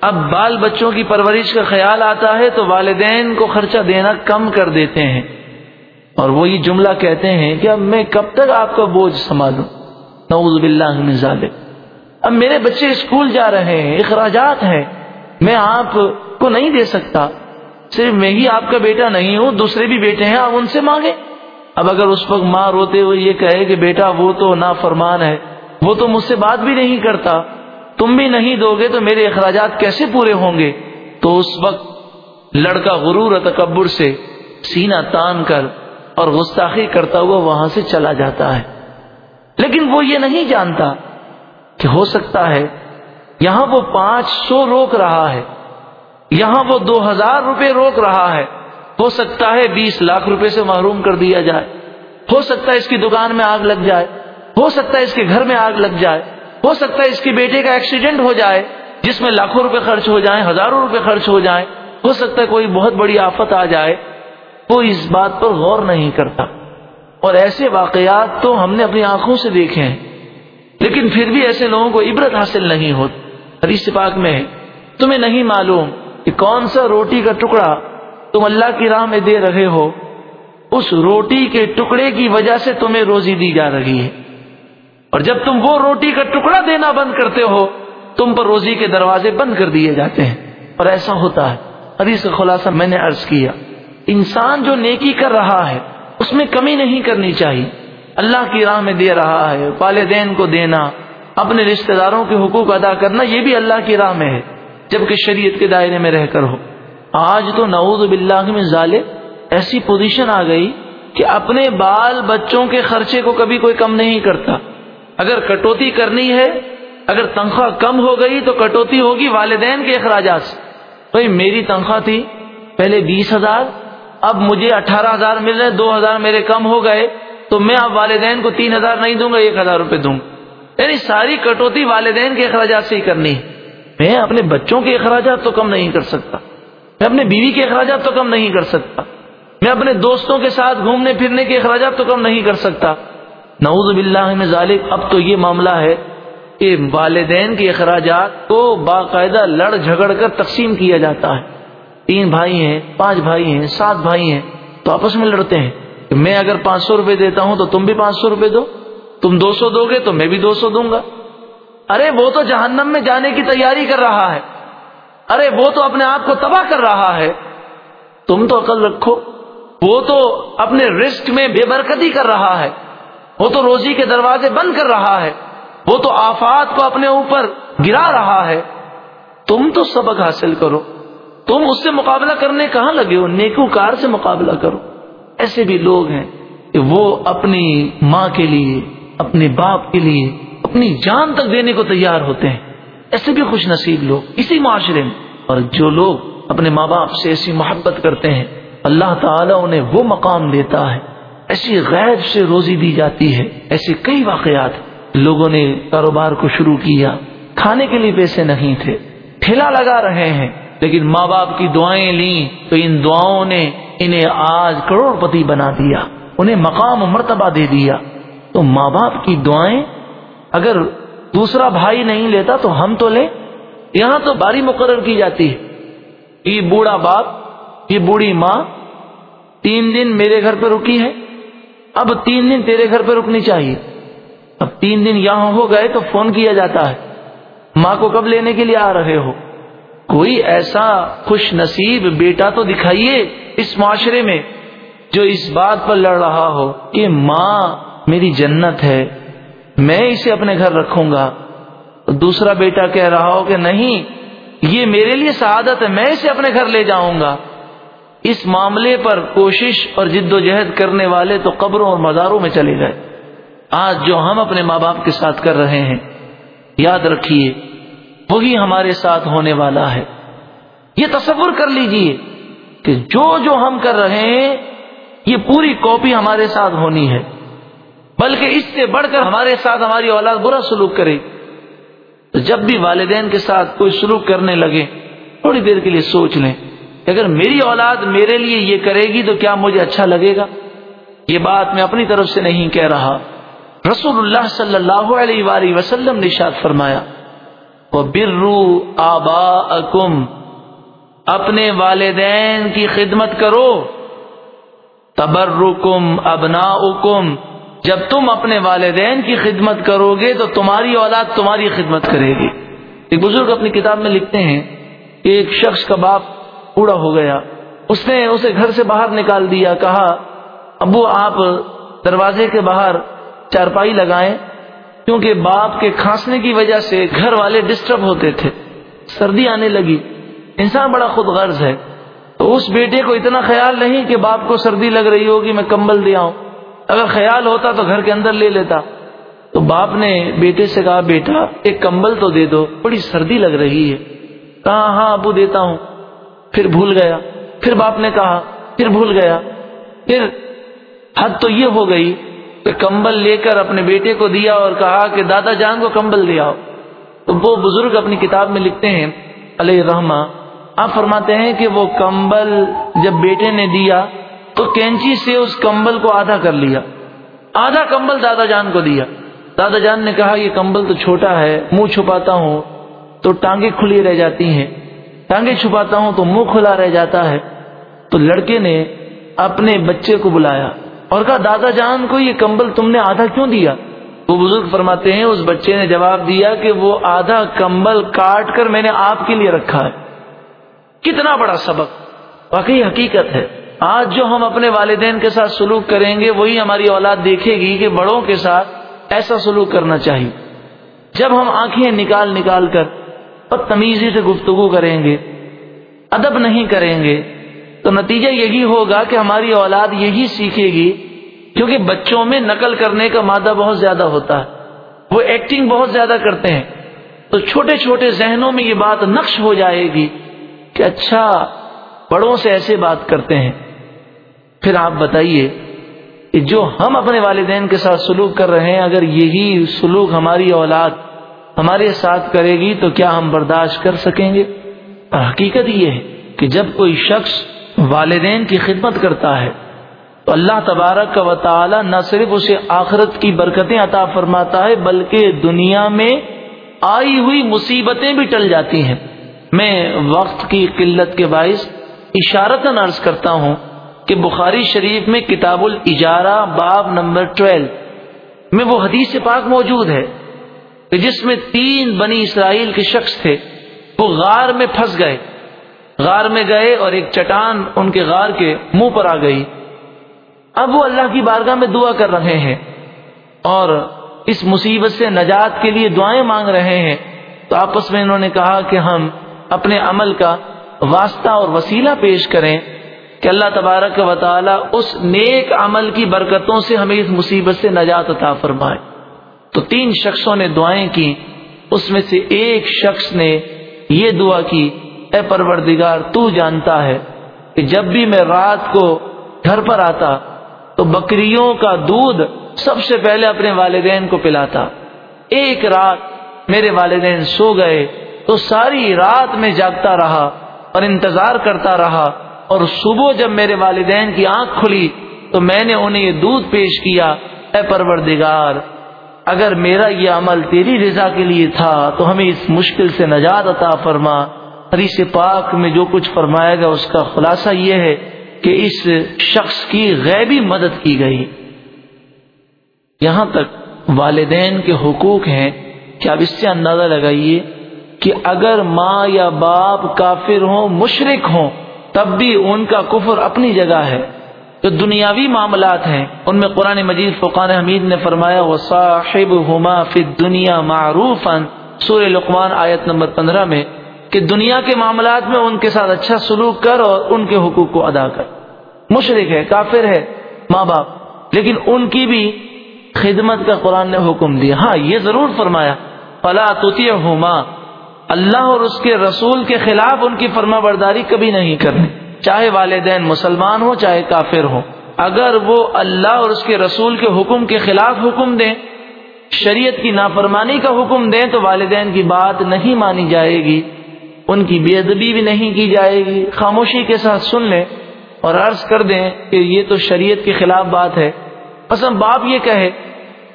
اب بال بچوں کی پرورش کا خیال آتا ہے تو والدین کو خرچہ دینا کم کر دیتے ہیں۔ اور وہ یہ جملہ کہتے ہیں کہ اب میں کب تک آپ کا بوجھ سنبھالوں؟ نعوذ باللہ من ظالم اب میرے بچے اسکول جا رہے ہیں، اخراجات ہیں۔ میں آپ کو نہیں دے سکتا۔ صرف میں ہی آپ کا بیٹا نہیں ہوں، دوسرے بھی بیٹے ہیں، آپ ان سے مانگے اب اگر اس وقت ماں روتے ہوئے یہ کہے کہ بیٹا وہ تو نا فرمان ہے، وہ تو مجھ سے بات بھی نہیں کرتا۔ تم بھی نہیں دو گے تو میرے اخراجات کیسے پورے ہوں گے؟ تو اس وقت لڑکا غرور تکبر سے سینہ تان کر اور گستاخی کرتا ہوا وہاں سے چلا جاتا ہے۔ لیکن وہ یہ نہیں جانتا کہ ہو سکتا ہے، یہاں وہ پانچ سو روک رہا ہے۔ یہاں وہ دو ہزار روپے روک رہا ہے۔ ہو سکتا ہے بیس لاکھ روپے سے محروم کر دیا جائے۔ ہو سکتا ہے اس کی دکان میں آگ لگ جائے۔ ہو سکتا ہے اس کے گھر میں آگ لگ جائے۔ ہو سکتا ہے اس کے بیٹے کا ایکسیڈنٹ ہو جائے، جس میں لاکھوں روپے خرچ ہو جائیں، ہزاروں روپے خرچ ہو جائیں۔ ہو سکتا ہے کوئی بہت بڑی آفت آ جائے۔ وہ اس بات پر غور نہیں کرتا۔ اور ایسے واقعات تو ہم نے اپنی آنکھوں سے دیکھے ہیں۔ لیکن پھر بھی ایسے لوگوں کو عبرت حاصل نہیں ہوتی حدیث پاک میں تمہیں نہیں معلوم کہ کون سا روٹی کا ٹکڑا تم اللہ کی راہ میں دے رہے ہو۔ اس روٹی کے ٹکڑے کی وجہ سے تمہیں روزی دی جا رہی ہے۔ اور جب تم وہ روٹی کا ٹکڑا دینا بند کرتے ہو، تم پر روزی کے دروازے بند کر دیے جاتے ہیں۔ اور ایسا ہوتا ہے۔ حدیث کا خلاصہ میں نے عرض کیا۔ انسان جو نیکی کر رہا ہے، اس میں کمی نہیں کرنی چاہیے۔ اللہ کی راہ میں دے رہا ہے، والدین کو دینا، اپنے رشتہ داروں کے حقوق ادا کرنا، یہ بھی اللہ کی راہ میں ہے۔ جبکہ شریعت کے دائرے میں رہ کر ہو۔ آج تو نعوذ باللہ میں ظالے ایسی پوزیشن آ گئی کہ اپنے بال بچوں کے خرچے کو کبھی کوئی کم نہیں کرتا۔ اگر کٹوتی کرنی ہے، اگر تنخواہ کم ہو گئی تو کٹوتی ہوگی والدین کے اخراجات سے۔ بھائی، میری تنخواہ تھی پہلے بیس ہزار اب مجھے اٹھارہ ہزار مل رہے، دو ہزار میرے کم ہو گئے، تو میں اب والدین کو تین ہزار نہیں دوں گا، ایک ہزار روپے دوں۔ گا یعنی ساری کٹوتی والدین کے اخراجات سے ہی کرنی ہے۔ میں اپنے بچوں کے اخراجات تو کم نہیں کر سکتا۔ میں اپنے بیوی کے اخراجات تو کم نہیں کر سکتا۔ میں اپنے دوستوں کے ساتھ گھومنے پھرنے کے اخراجات تو کم نہیں کر سکتا۔ نعوذ باللہ میں ظالب اب تو یہ معاملہ ہے کہ والدین کے اخراجات کو باقاعدہ لڑ جھگڑ کر تقسیم کیا جاتا ہے۔ تین بھائی ہیں، پانچ بھائی ہیں، سات بھائی ہیں، تو آپس میں لڑتے ہیں۔ کہ میں اگر پانچ سو روپے دیتا ہوں تو تم بھی پانچ سو روپے دو۔ تم دو سو دو گے تو میں بھی دو سو دوں گا۔ ارے، وہ تو جہنم میں جانے کی تیاری کر رہا ہے۔ ارے، وہ تو اپنے آپ کو تباہ کر رہا ہے۔ تم تو عقل رکھو، وہ تو اپنے رسک میں بے برکتی کر رہا ہے۔ وہ تو روزی کے دروازے بند کر رہا ہے۔ وہ تو آفات کو اپنے اوپر گرا رہا ہے۔ تم تو سبق حاصل کرو۔ تم اس سے مقابلہ کرنے کہاں لگے ہو؟ نیکو کار سے مقابلہ کرو۔ ایسے بھی لوگ ہیں کہ وہ اپنی ماں کے لیے، اپنے باپ کے لیے، اپنی جان تک دینے کو تیار ہوتے ہیں۔ ایسے بھی خوش نصیب لوگ اسی معاشرے میں۔ اور جو لوگ اپنے ماں باپ سے ایسی محبت کرتے ہیں، اللہ تعالیٰ انہیں وہ مقام دیتا ہے۔ ایسی غیب سے روزی دی جاتی ہے۔ ایسے کئی واقعات لوگوں نے کاروبار کو شروع کیا۔ کھانے کے لیے پیسے نہیں تھے۔ ٹھیلا لگا رہے ہیں۔ لیکن ماں باپ کی دعائیں لیں تو ان دعاؤں نے انہیں آج کروڑ پتی بنا دیا، انہیں مقام و مرتبہ دے دیا۔ تو ماں باپ کی دعائیں اگر دوسرا بھائی نہیں لیتا تو ہم تو لیں۔ یہاں تو باری مقرر کی جاتی ہے۔ یہ بوڑھا باپ، یہ بوڑھی ماں تین دن میرے گھر پہ رکی ہے۔ اب تین دن تیرے گھر پہ رکنی چاہیے۔ اب تین دن یہاں ہو گئے تو فون کیا جاتا ہے۔ ماں کو کب لینے کے لیے آ رہے ہو؟ کوئی ایسا خوش نصیب بیٹا تو دکھائیے اس معاشرے میں جو اس بات پر لڑ رہا ہو کہ ماں میری جنت ہے، میں اسے اپنے گھر رکھوں گا۔ دوسرا بیٹا کہہ رہا ہو کہ نہیں، یہ میرے لیے سعادت ہے، میں اسے اپنے گھر لے جاؤں گا۔ اس معاملے پر کوشش اور جد و جہد کرنے والے تو قبروں اور مزاروں میں چلے گئے۔ آج جو ہم اپنے ماں باپ کے ساتھ کر رہے ہیں، یاد رکھیے۔ وہی ہمارے ساتھ ہونے والا ہے۔ یہ تصور کر لیجیے کہ جو جو ہم کر رہے ہیں، یہ پوری کاپی ہمارے ساتھ ہونی ہے۔ بلکہ اس سے بڑھ کر ہمارے ساتھ ہماری اولاد برا سلوک کرے۔ تو جب بھی والدین کے ساتھ کوئی سلوک کرنے لگے، تھوڑی دیر کے لیے سوچ لیں اگر میری اولاد میرے لیے یہ کرے گی تو کیا مجھے اچھا لگے گا؟ یہ بات میں اپنی طرف سے نہیں کہہ رہا۔ رسول اللہ صلی اللہ علیہ وآلہ وسلم نے شاد فرمایا وہ برو آبا اپنے والدین کی خدمت کرو۔ تبرکم ابنا جب تم اپنے والدین کی خدمت کرو گے تو تمہاری اولاد تمہاری خدمت کرے گی۔ ایک بزرگ اپنی کتاب میں لکھتے ہیں کہ ایک شخص کا باپ پورا ہو گیا۔ اس نے اسے گھر سے باہر نکال دیا، کہا، ابو، آپ دروازے کے باہر چارپائی لگائیں۔ کیونکہ باپ کے کھانسنے کی وجہ سے گھر والے ڈسٹرب ہوتے تھے۔ سردی آنے لگی۔ انسان بڑا خود غرض ہے۔ تو اس بیٹے کو اتنا خیال نہیں کہ باپ کو سردی لگ رہی ہوگی، میں کمبل دیا ہوں اگر خیال ہوتا تو گھر کے اندر لے لیتا۔ تو باپ نے بیٹے سے کہا، بیٹا، ایک کمبل تو دے دو، بڑی سردی لگ رہی ہے۔ کہا ہاں ابو دیتا ہوں۔ پھر بھول گیا۔ پھر باپ نے کہا، پھر بھول گیا۔ پھر حد تو یہ ہو گئی کہ کمبل لے کر اپنے بیٹے کو دیا اور کہا کہ دادا جان کو کمبل دیا تو وہ بزرگ اپنی کتاب میں لکھتے ہیں، علیہ رحمہ آپ فرماتے ہیں کہ وہ کمبل جب بیٹے نے دیا، تو کینچی سے اس کمبل کو آدھا کر لیا۔ آدھا کمبل دادا جان کو دیا۔ دادا جان نے کہا، یہ کمبل تو چھوٹا ہے، منہ چھپاتا ہوں۔ تو ٹانگیں کھلی رہ جاتی ہیں۔ ٹانگیں چھپاتا ہوں تو منہ کھلا رہ جاتا ہے۔ تو لڑکے نے اپنے بچے کو بلایا۔ اور کہا، دادا جان کو یہ کمبل تم نے آدھا کیوں دیا؟ وہ بزرگ فرماتے ہیں، اس بچے نے جواب دیا کہ وہ آدھا کمبل کاٹ کر میں نے آپ کے لیے رکھا ہے۔ کتنا بڑا سبق۔ واقعی حقیقت ہے۔ آج جو ہم اپنے والدین کے ساتھ سلوک کریں گے، وہی ہماری اولاد دیکھے گی کہ بڑوں کے ساتھ ایسا سلوک کرنا چاہیے۔ جب ہم آنکھیں نکال نکال کر بدتمیزی سے گفتگو کریں گے، ادب نہیں کریں گے تو نتیجہ یہی ہوگا کہ ہماری اولاد یہی سیکھے گی، کیونکہ بچوں میں نقل کرنے کا مادہ بہت زیادہ ہوتا ہے۔ وہ ایکٹنگ بہت زیادہ کرتے ہیں۔ تو چھوٹے چھوٹے ذہنوں میں یہ بات نقش ہو جائے گی کہ اچھا بڑوں سے ایسے بات کرتے ہیں۔ پھر آپ بتائیے کہ جو ہم اپنے والدین کے ساتھ سلوک کر رہے ہیں، اگر یہی سلوک ہماری اولاد ہمارے ساتھ کرے گی تو کیا ہم برداشت کر سکیں گے؟ حقیقت یہ ہے کہ جب کوئی شخص والدین کی خدمت کرتا ہے۔ تو اللہ تبارک کا وطالعہ نہ صرف اسے آخرت کی برکتیں عطا فرماتا ہے، بلکہ دنیا میں آئی ہوئی مصیبتیں بھی ٹل جاتی ہیں۔ میں وقت کی قلت کے باعث اشارت عرض کرتا ہوں کہ بخاری شریف میں کتاب الاجارہ باب نمبر ٹویلو میں وہ حدیث پاک موجود ہے کہ جس میں تین بنی اسرائیل کے شخص تھے، وہ غار میں پھنس گئے۔ غار میں گئے اور ایک چٹان ان کے غار کے منہ پر آ گئی۔ اب وہ اللہ کی بارگاہ میں دعا کر رہے ہیں اور اس مصیبت سے نجات کے لیے دعائیں مانگ رہے ہیں۔ تو آپس میں انہوں نے کہا کہ ہم اپنے عمل کا واسطہ اور وسیلہ پیش کریں کہ اللہ تبارک و تعالی اس نیک عمل کی برکتوں سے ہمیں اس مصیبت سے نجات عطا فرمائے۔ تو تین شخصوں نے دعائیں کی۔ اس میں سے ایک شخص نے یہ دعا کی اے پروردگار، تو جانتا ہے کہ جب بھی میں رات کو گھر پر آتا تو بکریوں کا دودھ سب سے پہلے اپنے والدین کو پلاتا۔ ایک رات میرے والدین سو گئے تو ساری رات میں جاگتا رہا اور انتظار کرتا رہا اور صبح جب میرے والدین کی آنکھ کھلی تو میں نے انہیں یہ دودھ پیش کیا، اے پروردگار، اگر میرا یہ عمل تیری رضا کے لیے تھا تو ہمیں اس مشکل سے نجات عطا فرما۔ حدیث پاک میں جو کچھ فرمایا گیا اس کا خلاصہ یہ ہے کہ اس شخص کی غیبی مدد کی گئی۔ یہاں تک والدین کے حقوق ہیں۔ کہ اب اس سے اندازہ لگائیے کہ اگر ماں یا باپ کافر ہوں مشرق ہوں، تب بھی ان کا کفر اپنی جگہ ہے۔ جو دنیاوی معاملات ہیں، ان میں قرآن مجید فقان حمید نے فرمایا وہ صاحب ہما فی دنیا معروف سور لقمان آیت نمبر پندرہ میں کہ دنیا کے معاملات میں ان کے ساتھ اچھا سلوک کر اور ان کے حقوق کو ادا کر۔ مشرق ہے، کافر ہے، ماں باپ۔ لیکن ان کی بھی خدمت کا قرآن نے حکم دیا۔ ہاں یہ ضرور فرمایا، فلا توتی ہوما اللہ اور اس کے رسول کے خلاف ان کی فرما برداری کبھی نہیں کرنی۔ چاہے والدین مسلمان ہو چاہے کافر ہو اگر وہ اللہ اور اس کے رسول کے حکم کے خلاف حکم دیں، شریعت کی نافرمانی کا حکم دیں، تو والدین کی بات نہیں مانی جائے گی۔ ان کی بے ادبی بھی نہیں کی جائے گی۔ خاموشی کے ساتھ سن لیں اور عرض کر دیں کہ یہ تو شریعت کے خلاف بات ہے۔ پسند باپ یہ کہے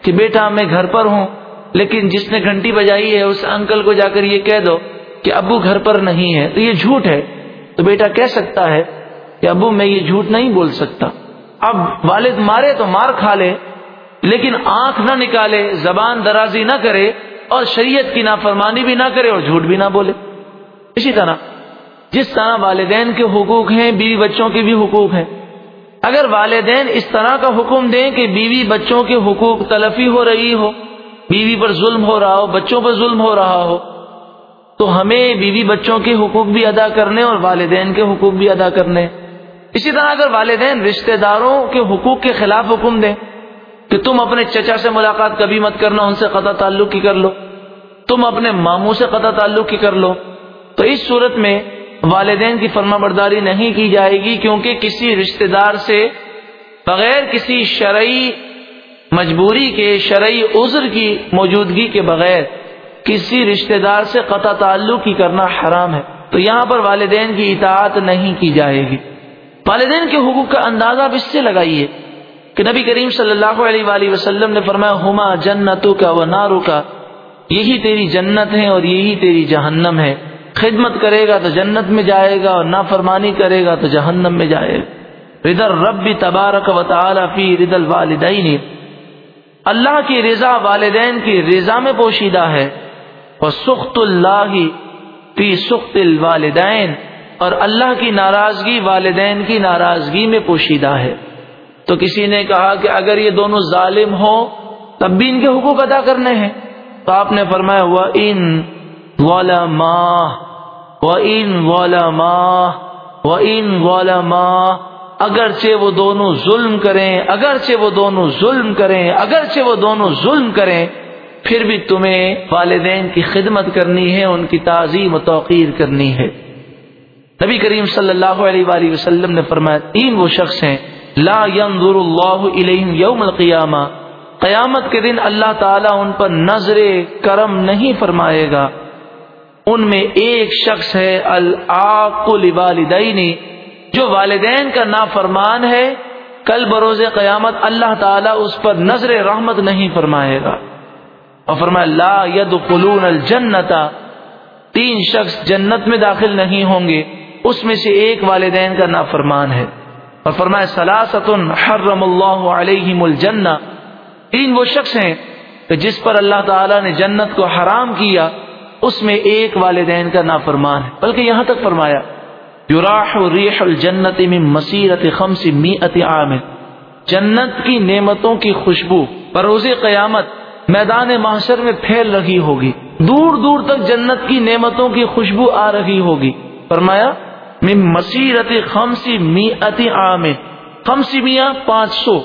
کہ بیٹا میں گھر پر ہوں، لیکن جس نے گھنٹی بجائی ہے، اس انکل کو جا کر یہ کہہ دو کہ ابو گھر پر نہیں ہے۔ تو یہ جھوٹ ہے۔ تو بیٹا کہہ سکتا ہے کہ ابو میں یہ جھوٹ نہیں بول سکتا۔ اب والد مارے تو مار کھا لے، لیکن آنکھ نہ نکالے، زبان درازی نہ کرے اور شریعت کی نافرمانی بھی نہ کرے اور جھوٹ بھی نہ بولے۔ اسی طرح، جس طرح والدین کے حقوق ہیں، بیوی بچوں کے بھی حقوق ہیں۔ اگر والدین اس طرح کا حکم دیں کہ بیوی بچوں کے حقوق تلفی ہو رہی ہو، بیوی پر ظلم ہو رہا ہو، بچوں پر ظلم ہو رہا ہو، تو ہمیں بیوی بچوں کے حقوق بھی ادا کرنے اور والدین کے حقوق بھی ادا کرنے۔ اسی طرح اگر والدین رشتہ داروں کے حقوق کے خلاف حکم دیں کہ تم اپنے چچا سے ملاقات کبھی مت کرنا، ان سے قطع تعلق کی کر لو۔ تم اپنے ماموں سے قطع تعلق کی کر لو۔ تو اس صورت میں والدین کی فرما برداری نہیں کی جائے گی کیونکہ کسی رشتہ دار سے بغیر کسی شرعی مجبوری کے، شرعی عذر کی موجودگی کے بغیر کسی رشتہ دار سے قطع تعلق کی کرنا حرام ہے۔ تو یہاں پر والدین کی اطاعت نہیں کی جائے گی۔ والدین کے حقوق کا اندازہ اب اس سے لگائیے کہ نبی کریم صلی اللہ علیہ وآلہ وسلم نے فرمایا، ہما جنتوں کا و نارو کا یہی تیری جنت ہے اور یہی تیری جہنم ہے۔ خدمت کرے گا تو جنت میں جائے گا اور نافرمانی کرے گا تو جہنم میں جائے گا۔ ردر رب تبارک و تعالی فی رد الوالدین۔ اللہ کی رضا والدین کی رضا میں پوشیدہ ہے۔ اور سخت اللہ فی سخت الوالدین۔ اور اللہ کی ناراضگی والدین کی ناراضگی میں پوشیدہ ہے۔ تو کسی نے کہا کہ اگر یہ دونوں ظالم ہوں، تب بھی ان کے حقوق ادا کرنے ہیں۔ تو آپ نے فرمایا ہوا ان والا ماہ و ان والا ماہ و ان والا ماہ اگرچہ وہ دونوں ظلم کریں، اگرچہ وہ دونوں ظلم کریں، اگرچہ وہ دونوں ظلم کریں، پھر بھی تمہیں والدین کی خدمت کرنی ہے، ان کی تعظیم و توقیر کرنی ہے۔ نبی کریم صلی اللہ علیہ وآلہ وسلم نے فرمایا، تین وہ شخص ہیں، لا ينظر اللہ علیہم یوم القیامہ۔ قیامت کے دن اللہ تعالیٰ ان پر نظر کرم نہیں فرمائے گا۔ ان میں ایک شخص ہے العاقل والدینی جو والدین کا نافرمان ہے۔ کل بروز قیامت اللہ تعالیٰ اس پر نظر رحمت نہیں فرمائے گا۔ اور فرمایا، لا يدخلون الجنتا تین شخص جنت میں داخل نہیں ہوں گے۔ اس میں سے ایک والدین کا نافرمان ہے۔ اور فرمایا سلاست حرم اللہ علیہم الجنہ تین وہ شخص ہیں کہ جس پر اللہ تعالیٰ نے جنت کو حرام کیا۔ اس میں ایک والدین کا نافرمان ہے۔ بلکہ یہاں تک فرمایا یوراح ریح الجنت من مسیرت خمس میت عام۔ جنت کی نعمتوں کی خوشبو بروز قیامت میدان محشر میں پھیل رہی ہوگی۔ دور دور تک جنت کی نعمتوں کی خوشبو آ رہی ہوگی۔ فرمایا مسیرت خمسی می اتی عام۔ خمسی میاں پانچ سو۔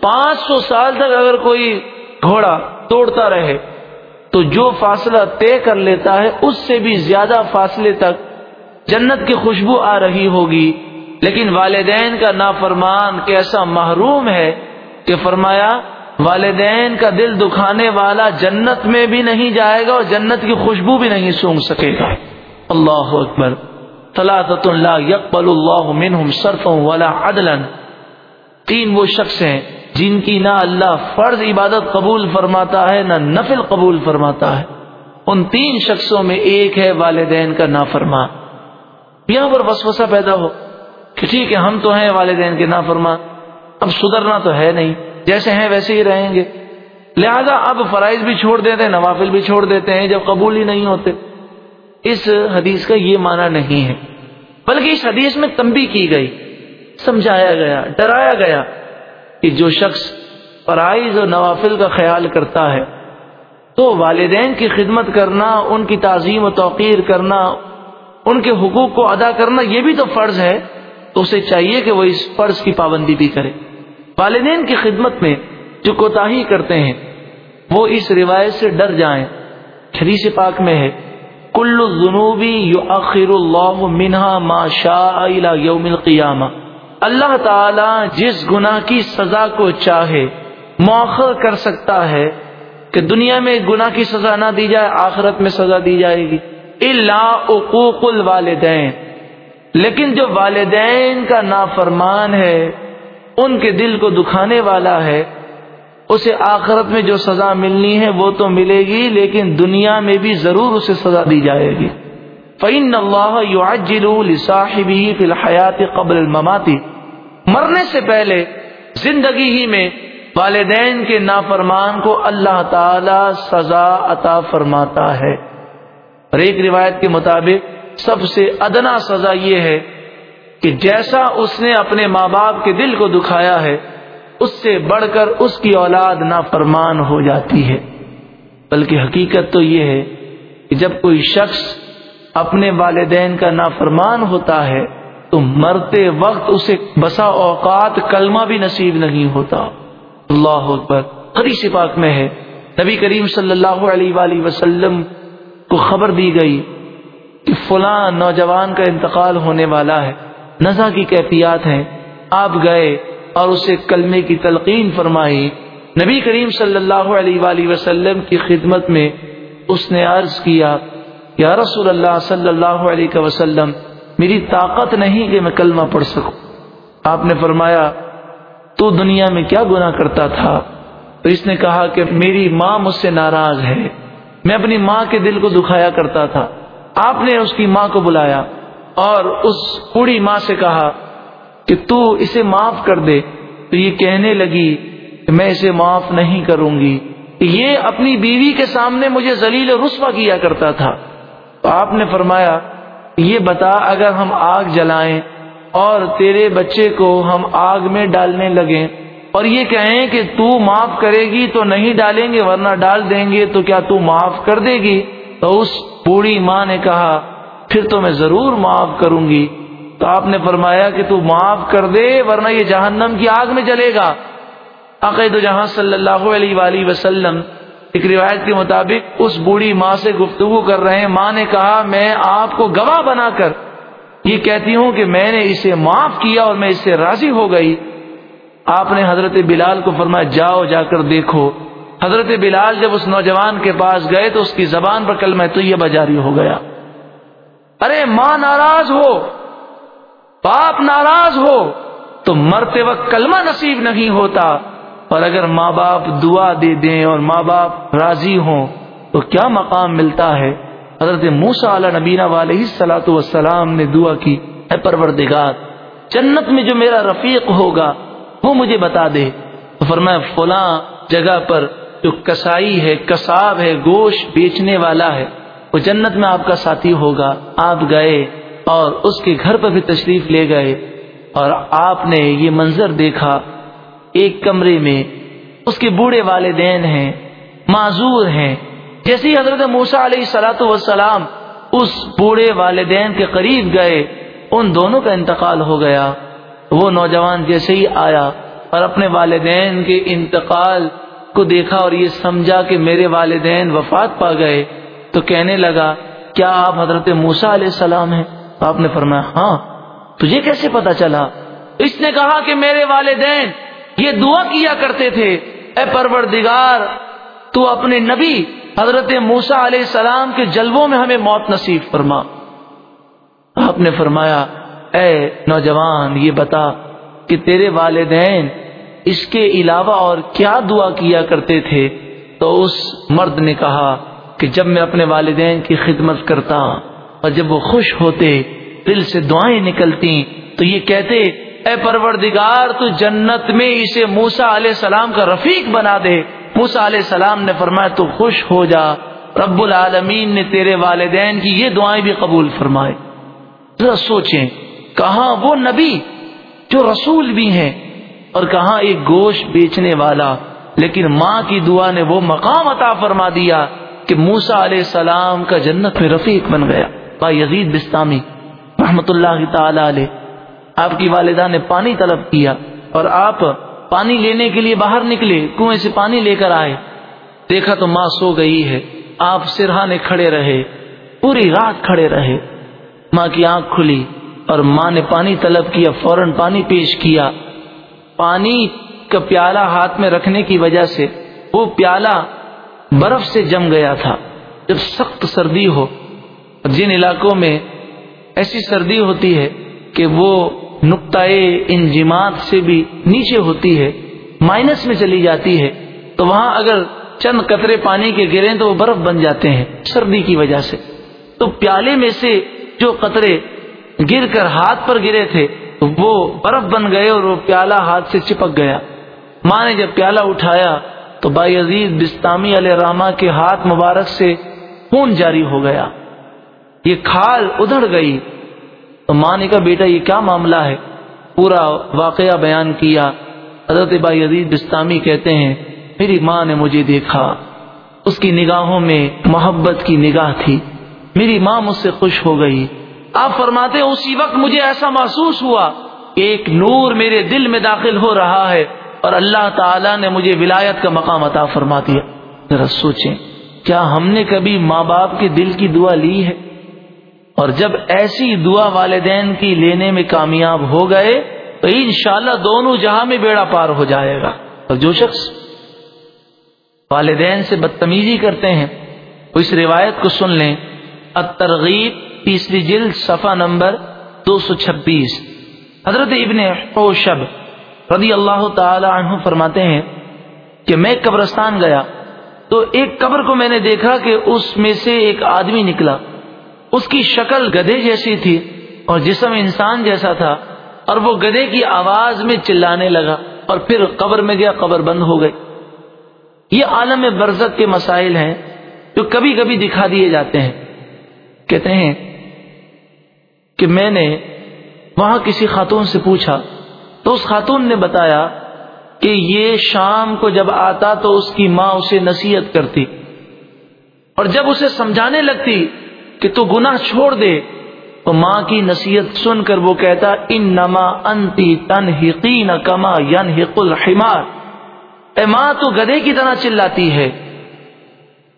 پانچ سو سال تک اگر کوئی گھوڑا توڑتا رہے تو جو فاصلہ طے کر لیتا ہے، اس سے بھی زیادہ فاصلے تک جنت کی خوشبو آ رہی ہوگی۔ لیکن والدین کا نافرمان کیسا محروم ہے کہ فرمایا، والدین کا دل دکھانے والا جنت میں بھی نہیں جائے گا اور جنت کی خوشبو بھی نہیں سونگ سکے گا۔ اللہ اکبر۔ طلاط اللہ یقبل اللہ منہم صرف ولا عدلا۔ تین وہ شخص ہیں جن کی نہ اللہ فرض عبادت قبول فرماتا ہے، نہ نفل قبول فرماتا ہے۔ ان تین شخصوں میں ایک ہے والدین کا نافرمان یہاں پر وسوسہ پیدا ہو کہ ٹھیک ہے، ہم تو ہیں والدین کے نافرمان اب سدھرنا تو ہے نہیں، جیسے ہیں ویسے ہی رہیں گے۔ لہذا اب فرائض بھی چھوڑ دیتے ہیں نوافل بھی چھوڑ دیتے ہیں، جب قبول ہی نہیں ہوتے۔ اس حدیث کا یہ معنی نہیں ہے۔ بلکہ اس حدیث میں تمبی کی گئی، سمجھایا گیا، ڈرایا گیا۔ کہ جو شخص فرائض اور نوافل کا خیال کرتا ہے، تو والدین کی خدمت کرنا، ان کی تعظیم و توقیر کرنا، ان کے حقوق کو ادا کرنا، یہ بھی تو فرض ہے، تو اسے چاہیے کہ وہ اس فرض کی پابندی بھی کرے۔ والدین کی خدمت میں جو کوتا کرتے ہیں، وہ اس روایت سے ڈر جائیں۔ حدیث پاک میں ہے، کل جنوبی یو اللہ منہا ما شاء یوم القیامہ۔ اللہ تعالی جس گناہ کی سزا کو چاہے مؤخر کر سکتا ہے کہ دنیا میں گناہ کی سزا نہ دی جائے، آخرت میں سزا دی جائے گی۔ اللہ عقوق الوالدین۔ لیکن جو والدین کا نافرمان ہے، ان کے دل کو دکھانے والا ہے، اسے آخرت میں جو سزا ملنی ہے، وہ تو ملے گی، لیکن دنیا میں بھی ضرور اسے سزا دی جائے گی۔ فعین اللہ صاحبی فی الحیات قبل المماتی مرنے سے پہلے زندگی ہی میں والدین کے نافرمان کو اللہ تعالی سزا عطا فرماتا ہے۔ اور ایک روایت کے مطابق سب سے ادنا سزا یہ ہے کہ جیسا اس نے اپنے ماں باپ کے دل کو دکھایا ہے، اس سے بڑھ کر اس کی اولاد نافرمان ہو جاتی ہے۔ بلکہ حقیقت تو یہ ہے کہ جب کوئی شخص اپنے والدین کا نافرمان ہوتا ہے تو مرتے وقت اسے بسا اوقات کلمہ بھی نصیب نہیں ہوتا۔ اللہ اکبر۔ حدیث پاک میں ہے۔ نبی کریم صلی اللہ علیہ وآلہ وسلم کو خبر دی گئی کہ فلاں نوجوان کا انتقال ہونے والا ہے۔ نزا کی کیفیات ہیں۔ آپ گئے اور اسے کلمے کی تلقین فرمائی۔ نبی کریم صلی اللہ علیہ وآلہ وسلم کی خدمت میں اس نے عرض کیا، یا رسول اللہ صلی اللہ علیہ وسلم میری طاقت نہیں کہ میں کلمہ پڑھ سکوں۔ آپ نے فرمایا، تو دنیا میں کیا گناہ کرتا تھا؟ تو اس نے کہا کہ میری ماں مجھ سے ناراض ہے۔ میں اپنی ماں کے دل کو دکھایا کرتا تھا۔ آپ نے اس کی ماں کو بلایا اور اس بوڑھی ماں سے کہا کہ تو اسے معاف کر دے۔ تو یہ کہنے لگی کہ میں اسے معاف نہیں کروں گی۔ یہ اپنی بیوی کے سامنے مجھے ذلیل رسوا کیا کرتا تھا۔ تو آپ نے فرمایا یہ بتا اگر ہم آگ جلائیں اور تیرے بچے کو ہم آگ میں ڈالنے لگیں اور یہ کہیں کہ تو معاف کرے گی تو نہیں ڈالیں گے ورنہ ڈال دیں گے تو کیا تو معاف کر دے گی؟ تو اس بوڑھی ماں نے کہا، پھر تو میں ضرور معاف کروں گی۔ تو آپ نے فرمایا کہ تو معاف کر دے ورنہ یہ جہنم کی آگ میں جلے گا۔ عقید جہاں صلی اللہ علیہ وآلہ وسلم ایک روایت کے مطابق اس بوڑھی ماں سے گفتگو کر رہے ہیں۔ ماں نے کہا، میں آپ کو گواہ بنا کر یہ کہتی ہوں کہ میں نے اسے معاف کیا اور میں اس سے راضی ہو گئی۔ آپ نے حضرت بلال کو فرمایا، جاؤ، جا کر دیکھو۔ حضرت بلال جب اس نوجوان کے پاس گئے تو اس کی زبان پر کل میں تو یہ بجاری ہو گیا۔ ارے، ماں ناراض ہو۔ باپ ناراض ہو۔ تو مرتے وقت کلمہ نصیب نہیں ہوتا۔ اور اگر ماں باپ دعا دے دیں اور ماں باپ راضی ہوں، تو کیا مقام ملتا ہے؟ حضرت موسا علیہ نبینا والے سلاۃ وسلام نے دعا کی، اے پروردگار، جنت میں جو میرا رفیق ہوگا، وہ مجھے بتا دے۔ تو فرمایا، فلاں جگہ پر جو کسائی ہے، کساب ہے، گوشت بیچنے والا ہے، وہ جنت میں آپ کا ساتھی ہوگا۔ آپ گئے اور اس کے گھر پر بھی تشریف لے گئے اور آپ نے یہ منظر دیکھا۔ ایک کمرے میں اس کے بوڑھے والدین ہیں، معذور ہیں۔ جیسے حضرت موسا علیہ سلاۃ وسلام اس بوڑھے والدین کے قریب گئے، ان دونوں کا انتقال ہو گیا۔ وہ نوجوان جیسے ہی آیا اور اپنے والدین کے انتقال کو دیکھا اور یہ سمجھا کہ میرے والدین وفات پا گئے، تو کہنے لگا، کیا آپ حضرت موسا علیہ السلام ہیں؟ آپ نے فرمایا ہاں۔ تجھے کیسے پتا چلا؟ اس نے کہا کہ میرے والدین یہ دعا کیا کرتے تھے؟ اے پروردگار، تو اپنے نبی حضرت موسا علیہ السلام کے جلووں میں ہمیں موت نصیب فرما۔ آپ نے فرمایا، اے نوجوان، یہ بتا کہ تیرے والدین اس کے علاوہ اور کیا دعا کیا کرتے تھے؟ تو اس مرد نے کہا کہ جب میں اپنے والدین کی خدمت کرتا اور جب وہ خوش ہوتے، دل سے دعائیں نکلتی تو یہ کہتے اے پروردگار، تو جنت میں اسے موسا علیہ السلام کا رفیق بنا دے۔ موسا علیہ السلام نے فرمایا، تو خوش ہو جا۔ رب العالمین نے تیرے والدین کی یہ دعائیں بھی قبول فرمائے۔ ذرا سوچیں، کہاں وہ نبی جو رسول بھی ہیں اور کہاں ایک گوشت بیچنے والا، لیکن ماں کی دعا نے وہ مقام عطا فرما دیا کہ موسا علیہ السلام کا جنت میں رفیق بن گیا۔ با یزید بستامی رحمت اللہ تعالی علیہ آپ کی والدہ نے پانی طلب کیا اور آپ پانی لینے کے لیے باہر نکلے، کنویں سے پانی لے کر آئے۔ دیکھا تو ماں سو گئی ہے، آپ سرہانے کھڑے رہے، پوری رات کھڑے رہے۔ ماں کی آنکھ کھلی اور ماں نے پانی طلب کیا، فوراً پانی پیش کیا۔ پانی کا پیالہ ہاتھ میں رکھنے کی وجہ سے وہ پیالہ برف سے جم گیا تھا۔ جب سخت سردی ہو جن علاقوں میں ایسی سردی ہوتی ہے کہ وہ نقطۂ انجماعت سے بھی نیچے ہوتی ہے، مائنس میں چلی جاتی ہے، تو وہاں اگر چند قطرے پانی کے گرے تو وہ برف بن جاتے ہیں سردی کی وجہ سے۔ تو پیالے میں سے جو قطرے گر کر ہاتھ پر گرے تھے، وہ برف بن گئے اور وہ پیالہ ہاتھ سے چپک گیا۔ ماں نے جب پیالہ اٹھایا تو بائی عزیز بستامی علیہ راما کے ہاتھ مبارک سے خون جاری ہو گیا۔ یہ کھال ادھر گئی۔ تو ماں نے کہا، بیٹا، یہ کیا معاملہ ہے؟ پورا واقعہ بیان کیا۔ حضرت بائی عزیز بستامی کہتے ہیں، میری ماں نے مجھے دیکھا۔ اس کی نگاہوں میں محبت کی نگاہ تھی۔ میری ماں مجھ سے خوش ہو گئی۔ آپ فرماتے اسی وقت مجھے ایسا محسوس ہوا۔ کہ ایک نور میرے دل میں داخل ہو رہا ہے اور اللہ تعالیٰ نے مجھے ولایت کا مقام عطا فرما دیا۔ ذرا سوچیں، کیا ہم نے کبھی ماں باپ کے دل کی دعا لی ہے؟ اور جب ایسی دعا والدین کی لینے میں کامیاب ہو گئے، تو انشاءاللہ دونوں جہاں میں بیڑا پار ہو جائے گا۔ اور جو شخص والدین سے بدتمیزی کرتے ہیں اس روایت کو سن لیں۔ الترغیب، تیسری جلد، صفحہ نمبر دو سو چھبیس۔ حضرت ابن شب رضی اللہ تعالی عنہ فرماتے ہیں کہ میں قبرستان گیا تو ایک قبر کو میں نے دیکھا کہ اس میں سے ایک آدمی نکلا۔ اس کی شکل گدے جیسی تھی اور جسم انسان جیسا تھا اور وہ گدے کی آواز میں چلانے لگا اور پھر قبر میں گیا، قبر بند ہو گئی۔ یہ عالم برزت کے مسائل ہیں جو کبھی کبھی دکھا دیے جاتے ہیں۔ کہتے ہیں کہ میں نے وہاں کسی خاتون سے پوچھا تو اس خاتون نے بتایا کہ یہ شام کو جب آتا تو اس کی ماں اسے نصیحت کرتی اور جب اسے سمجھانے لگتی کہ تو گناہ چھوڑ دے۔ تو ماں کی نصیحت سن کر وہ کہتا ان نما انتی تن کما ین الحمار اے ماں، تو گدے کی طرح چلاتی ہے۔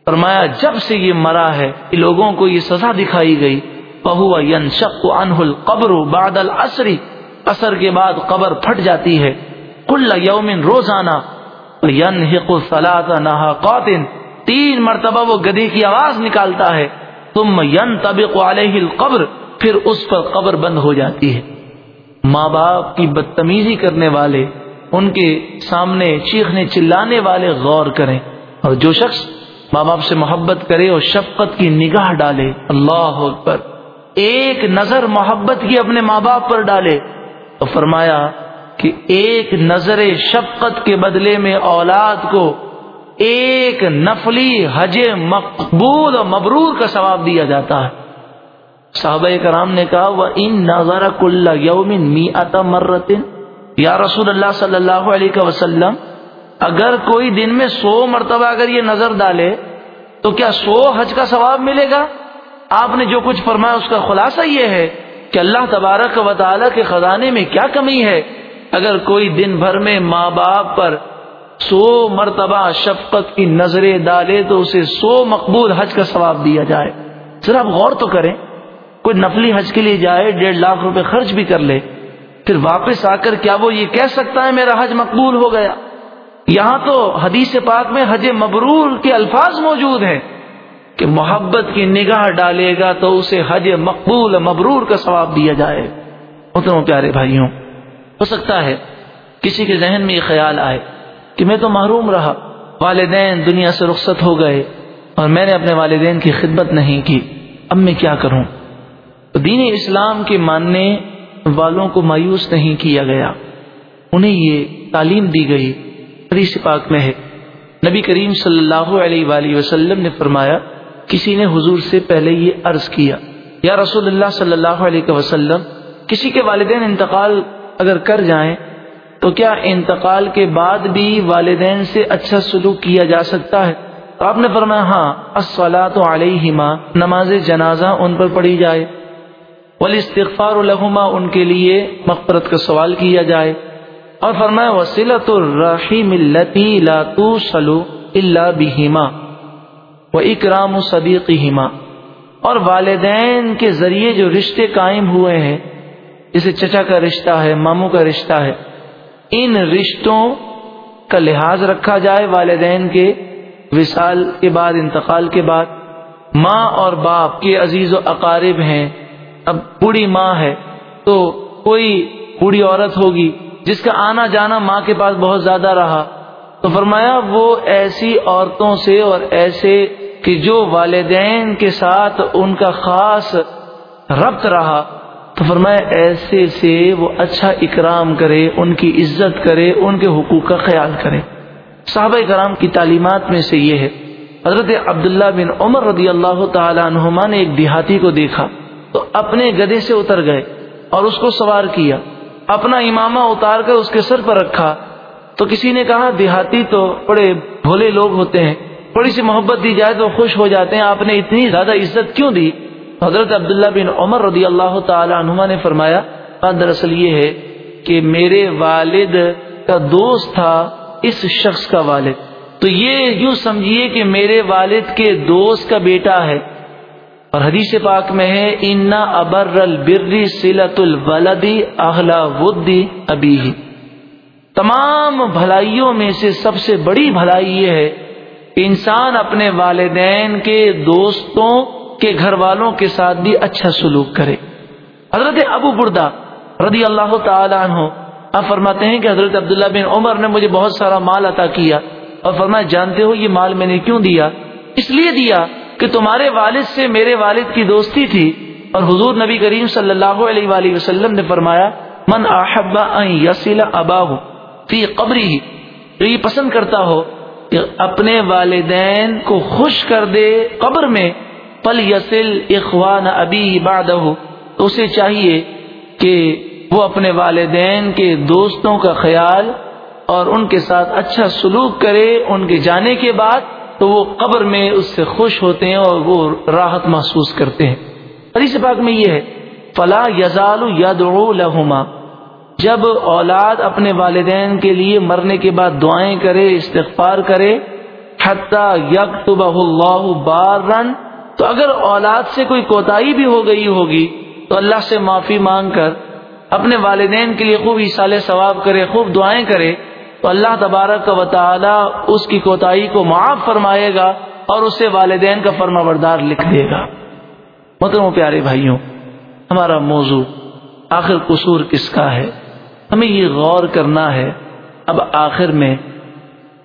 فرمایا، جب سے یہ مرا ہے لوگوں کو یہ سزا دکھائی گئی۔ بہو ین شک انہ القبر بادل عصری اثر کے بعد قبر پھٹ جاتی ہے۔ کل یومن روزانہ۔ ین حق نہا قوتن تین مرتبہ وہ گدے کی آواز نکالتا ہے۔ تم ین طبق علیہ القبر، پھر اس پر قبر بند ہو جاتی ہے۔ ماں باپ کی بدتمیزی کرنے والے، ان کے سامنے چیخنے چلانے والے غور کریں۔ اور جو شخص ماں باپ سے محبت کرے اور شفقت کی نگاہ ڈالے، اللہ پر ایک نظر محبت کی اپنے ماں باپ پر ڈالے۔ تو فرمایا کہ ایک نظر شفقت کے بدلے میں اولاد کو ایک نفلی حج مقبول اور مبرور کا ثواب دیا جاتا ہے۔ صحابہ کرام نے کہا وہ ان نظر کل یومن می مرتن یا رسول اللہ صلی اللہ علیہ وسلم، اگر کوئی دن میں سو مرتبہ اگر یہ نظر ڈالے، تو کیا سو حج کا ثواب ملے گا؟ آپ نے جو کچھ فرمایا، اس کا خلاصہ یہ ہے کہ اللہ تبارک و تعالی کے خزانے میں کیا کمی ہے۔ اگر کوئی دن بھر میں ماں باپ پر سو مرتبہ شفقت کی نظریں ڈالے تو اسے سو مقبول حج کا ثواب دیا جائے۔ ذرا آپ غور تو کریں، کوئی نفلی حج کے لیے جائے، ڈیڑھ لاکھ روپے خرچ بھی کر لے، پھر واپس آ کر کیا وہ یہ کہہ سکتا ہے میرا حج مقبول ہو گیا؟ یہاں تو حدیث پاک میں حج مبرور کے الفاظ موجود ہیں کہ محبت کی نگاہ ڈالے گا تو اسے حج مقبول، مبرور کا ثواب دیا جائے۔ اتنوں پیارے بھائیوں، ہو سکتا ہے کسی کے ذہن میں یہ خیال آئے کہ میں تو محروم رہا، والدین دنیا سے رخصت ہو گئے اور میں نے اپنے والدین کی خدمت نہیں کی۔ اب میں کیا کروں؟ دین اسلام کے ماننے والوں کو مایوس نہیں کیا گیا۔ انہیں یہ تعلیم دی گئی۔ حدیث پاک میں ہے۔ نبی کریم صلی اللہ علیہ وآلہ وسلم نے فرمایا، کسی نے حضور سے پہلے یہ عرض کیا، یا رسول اللہ صلی اللہ علیہ وسلم، کسی کے والدین انتقال اگر کر جائیں تو کیا انتقال کے بعد بھی والدین سے اچھا سلوک کیا جا سکتا ہے؟ آپ نے فرمایا ہاں السلاۃ علیہ نماز جنازہ ان پر پڑھی جائے۔ ولی استغفار الحما ان کے لیے مغفرت کا سوال کیا جائے۔ اور فرمایا وسیلت الرحیم التی لا سلو اللہ بہما و اکرام صدیقہما۔ اور والدین کے ذریعے جو رشتے قائم ہوئے ہیں جسے چچا کا رشتہ ہے، ماموں کا رشتہ ہے۔ ان رشتوں کا لحاظ رکھا جائے والدین کے وصال کے بعد، انتقال کے بعد۔ ماں اور باپ کے عزیز و اقارب ہیں۔ اب بوڑھی ماں ہے تو کوئی بوڑھی عورت ہوگی جس کا آنا جانا ماں کے پاس بہت زیادہ رہا۔ تو فرمایا، وہ ایسی عورتوں سے اور ایسے کہ جو والدین کے ساتھ ان کا خاص ربط رہا۔ تو فرمایا ایسے سے وہ اچھا اکرام کرے، ان کی عزت کرے، ان کے حقوق کا خیال کرے۔ صحابہ کرام کی تعلیمات میں سے یہ ہے۔ حضرت عبداللہ بن عمر رضی اللہ تعالی عنہما نے ایک دیہاتی کو دیکھا۔ تو اپنے گدے سے اتر گئے اور اس کو سوار کیا۔ اپنا امامہ اتار کر اس کے سر پر رکھا۔ تو کسی نے کہا، دیہاتی تو بڑے بھولے لوگ ہوتے ہیں تھوڑی سی محبت دی جائے تو خوش ہو جاتے ہیں، آپ نے اتنی زیادہ عزت کیوں دی؟ حضرت عبداللہ بن عمر رضی اللہ تعالی عنہما نے فرمایا دراصل یہ ہے کہ میرے والد کا دوست تھا اس شخص کا والد۔ تو یہ یوں سمجھیے کہ میرے والد کے دوست کا بیٹا ہے۔ اور حدیث پاک میں ہے، انا ابر البری سلت الولدی اہلا ودی ابی تمام بھلائیوں میں سے سب سے بڑی بھلائی یہ ہے کہ انسان اپنے والدین کے دوستوں کے گھر والوں کے ساتھ بھی اچھا سلوک کرے۔ حضرت ابو بردا رضی اللہ تعالی عنہ آپ فرماتے ہیں کہ حضرت عبداللہ بن عمر نے مجھے بہت سارا مال عطا کیا اور فرمایا، جانتے ہو یہ مال میں نے کیوں دیا؟ اس لیے دیا کہ تمہارے والد سے میرے والد کی دوستی تھی۔ اور حضور نبی کریم صلی اللہ علیہ وآلہ وسلم نے فرمایا، من احب ان یسل اباہ فی قبری جو یہ پسند کرتا ہو کہ اپنے والدین کو خوش کر دے قبر میں۔ پل یسل اخوان ابی بادہ تو اسے چاہیے کہ وہ اپنے والدین کے دوستوں کا خیال اور ان کے ساتھ اچھا سلوک کرے۔ ان کے جانے کے بعد تو وہ قبر میں اس سے خوش ہوتے ہیں اور وہ راحت محسوس کرتے ہیں۔ حدیث پاک میں یہ ہے، فلا یزال ید لہما جب اولاد اپنے والدین کے لیے مرنے کے بعد دعائیں کرے، استغفار کرے حتیٰ یک اللہ بار رن تو اگر اولاد سے کوئی کوتاہی بھی ہو گئی ہوگی، تو اللہ سے معافی مانگ کر اپنے والدین کے لیے خوب اشال ثواب کرے، خوب دعائیں کرے، تو اللہ تبارک کا تعالی اس کی کوتاہی کو معاف فرمائے گا اور اسے والدین کا فرما بردار لکھ دے گا۔ محترم پیارے بھائیوں، ہمارا موضوع آخر قصور کس کا ہے؟ ہمیں یہ غور کرنا ہے اب آخر میں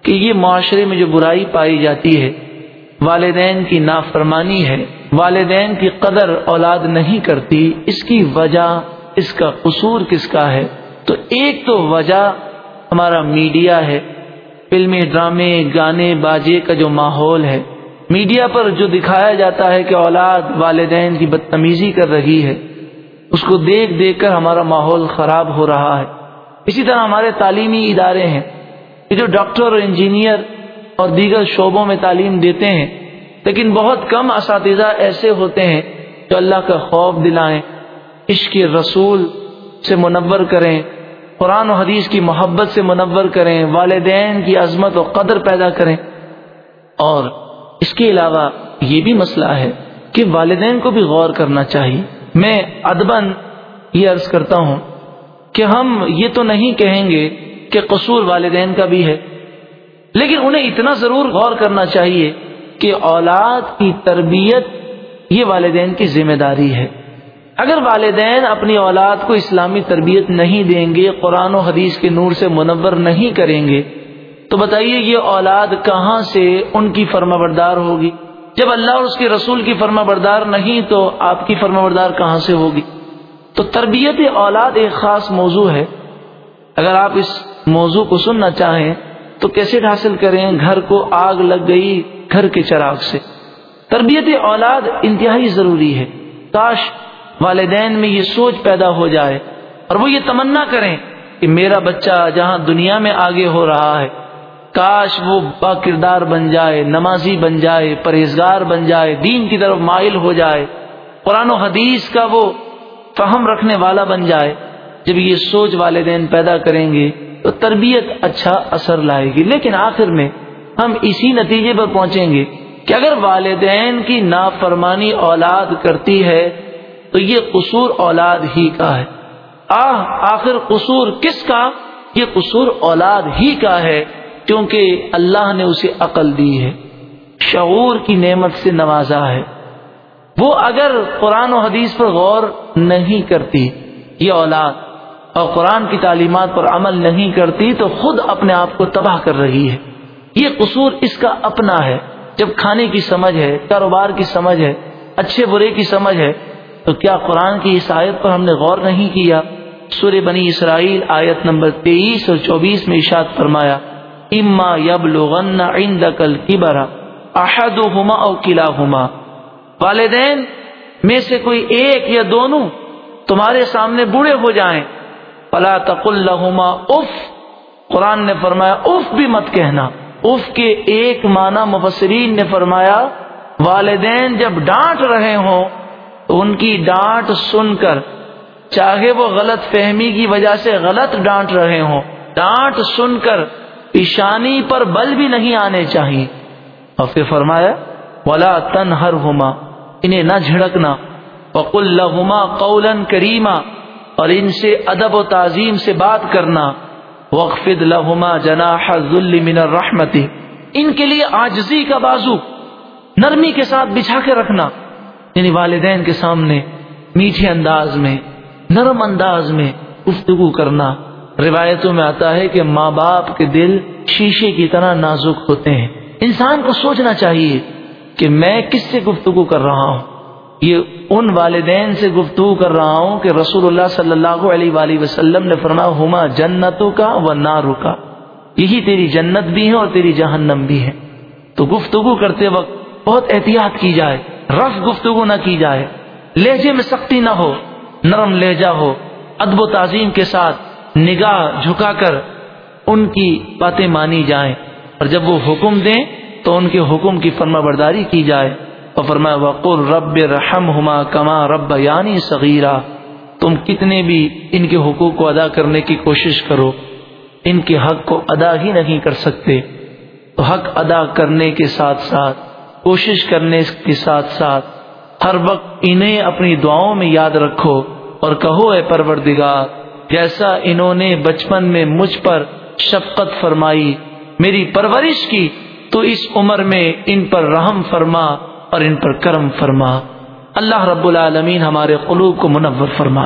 کہ یہ معاشرے میں جو برائی پائی جاتی ہے والدین کی نافرمانی ہے۔ والدین کی قدر اولاد نہیں کرتی، اس کی وجہ، اس کا قصور کس کا ہے؟ تو ایک تو وجہ ہمارا میڈیا ہے۔ فلمیں، ڈرامے، گانے باجے کا جو ماحول ہے۔ میڈیا پر جو دکھایا جاتا ہے کہ اولاد والدین کی بدتمیزی کر رہی ہے، اس کو دیکھ دیکھ کر ہمارا ماحول خراب ہو رہا ہے۔ اسی طرح ہمارے تعلیمی ادارے ہیں کہ جو ڈاکٹر اور انجینئر اور دیگر شعبوں میں تعلیم دیتے ہیں، لیکن بہت کم اساتذہ ایسے ہوتے ہیں جو اللہ کا خوف دلائیں، عشق رسول سے منور کریں، قرآن و حدیث کی محبت سے منور کریں، والدین کی عظمت و قدر پیدا کریں۔ اور اس کے علاوہ یہ بھی مسئلہ ہے کہ والدین کو بھی غور کرنا چاہیے۔ میں ادبن یہ عرض کرتا ہوں کہ ہم یہ تو نہیں کہیں گے کہ قصور والدین کا بھی ہے۔ لیکن انہیں اتنا ضرور غور کرنا چاہیے کہ اولاد کی تربیت یہ والدین کی ذمہ داری ہے۔ اگر والدین اپنی اولاد کو اسلامی تربیت نہیں دیں گے، قرآن و حدیث کے نور سے منور نہیں کریں گے، تو بتائیے یہ اولاد کہاں سے ان کی فرما بردار ہوگی؟ جب اللہ اور اس کے رسول کی فرما بردار نہیں، تو آپ کی فرما بردار کہاں سے ہوگی؟ تو تربیت اولاد ایک خاص موضوع ہے۔ اگر آپ اس موضوع کو سننا چاہیں تو کیسے حاصل کریں؟ گھر کو آگ لگ گئی گھر کے چراغ سے۔ تربیت اولاد انتہائی ضروری ہے۔ کاش والدین میں یہ سوچ پیدا ہو جائے۔ اور وہ یہ تمنا کریں کہ میرا بچہ جہاں دنیا میں آگے ہو رہا ہے، کاش وہ با کردار بن جائے، نمازی بن جائے، پرہیزگار بن جائے، دین کی طرف مائل ہو جائے۔ قرآن و حدیث کا وہ فہم رکھنے والا بن جائے۔ جب یہ سوچ والدین پیدا کریں گے تو تربیت اچھا اثر لائے گی۔ لیکن آخر میں ہم اسی نتیجے پر پہنچیں گے کہ اگر والدین کی نافرمانی اولاد کرتی ہے تو یہ قصور اولاد ہی کا ہے۔ آہ، آخر قصور کس کا؟ یہ قصور اولاد ہی کا ہے، کیونکہ اللہ نے اسے عقل دی ہے۔ شعور کی نعمت سے نوازا ہے۔ وہ اگر قرآن و حدیث پر غور نہیں کرتی، یہ اولاد اور قرآن کی تعلیمات پر عمل نہیں کرتی تو خود اپنے آپ کو تباہ کر رہی ہے۔ یہ قصور اس کا اپنا ہے۔ جب کھانے کی سمجھ ہے، کاروبار کی سمجھ ہے، اچھے برے کی سمجھ ہے، تو کیا قرآن کی اس آیت پر ہم نے غور نہیں کیا؟ سور بنی اسرائیل آیت نمبر تیئیس اور چوبیس میں اشاد فرمایا، اما یب لغن کل کی برا احد ہوما اور قلعہ ہوما والدین، میں سے کوئی ایک یا دونوں تمہارے سامنے بوڑھے ہو جائیں۔ پلا تق اف۔ قرآن نے فرمایا، اف بھی مت کہنا۔ اف کے ایک معنی مفسرین نے فرمایا، والدین جب ڈانٹ رہے ہوں تو ان کی ڈانٹ سن کر، چاہے وہ غلط فہمی کی وجہ سے غلط ڈانٹ رہے ہوں، ڈانٹ سن کر پیشانی پر بل بھی نہیں آنے چاہیے۔ اور پھر فرمایا، ولا تن ہر ہوما انہیں نہ جھڑکنا۔ وقل لہما قولن کریما۔ اور ان سے ادب و تعظیم سے بات کرنا وقفد لہما جناح ذل من الرحمتی ان کے لیے آجزی کا بازو، نرمی کے ساتھ بچھا کے رکھنا یعنی والدین کے سامنے، میٹھے انداز میں، نرم انداز میں گفتگو کرنا۔ روایتوں میں آتا ہے کہ ماں باپ کے دل شیشے کی طرح نازک ہوتے ہیں۔ انسان کو سوچنا چاہیے کہ میں کس سے گفتگو کر رہا ہوں؟ یہ ان والدین سے گفتگو کر رہا ہوں کہ رسول اللہ صلی اللہ علیہ وآلہ وسلم نے فرمایا، ہما جنتوں کا و نارو کا یہی تیری جنت بھی ہے اور تیری جہنم بھی ہے۔ تو گفتگو کرتے وقت بہت احتیاط کی جائے، رف گفتگو نہ کی جائے۔ لہجے میں سختی نہ ہو، نرم لہجہ ہو۔ ادب و تعظیم کے ساتھ نگاہ جھکا کر ان کی باتیں مانی جائیں۔ اور جب وہ حکم دیں تو ان کے حکم کی فرما برداری کی جائے۔ اور فرما وقر رب رحم ہما کما رب یعنی صغیرہ تم کتنے بھی ان کے حقوق کو ادا کرنے کی کوشش کرو، ان کے حق کو ادا ہی نہیں کر سکتے۔ تو حق ادا کرنے کے ساتھ ساتھ، کوشش کرنے کے ساتھ ساتھ، ہر وقت انہیں اپنی دعاؤں میں یاد رکھو اور کہو، اے پروردگار، جیسا انہوں نے بچپن میں مجھ پر شفقت فرمائی، میری پرورش کی، تو اس عمر میں ان پر رحم فرما۔ اور ان پر کرم فرما۔ اللہ رب العالمین ہمارے قلوب کو منور فرما۔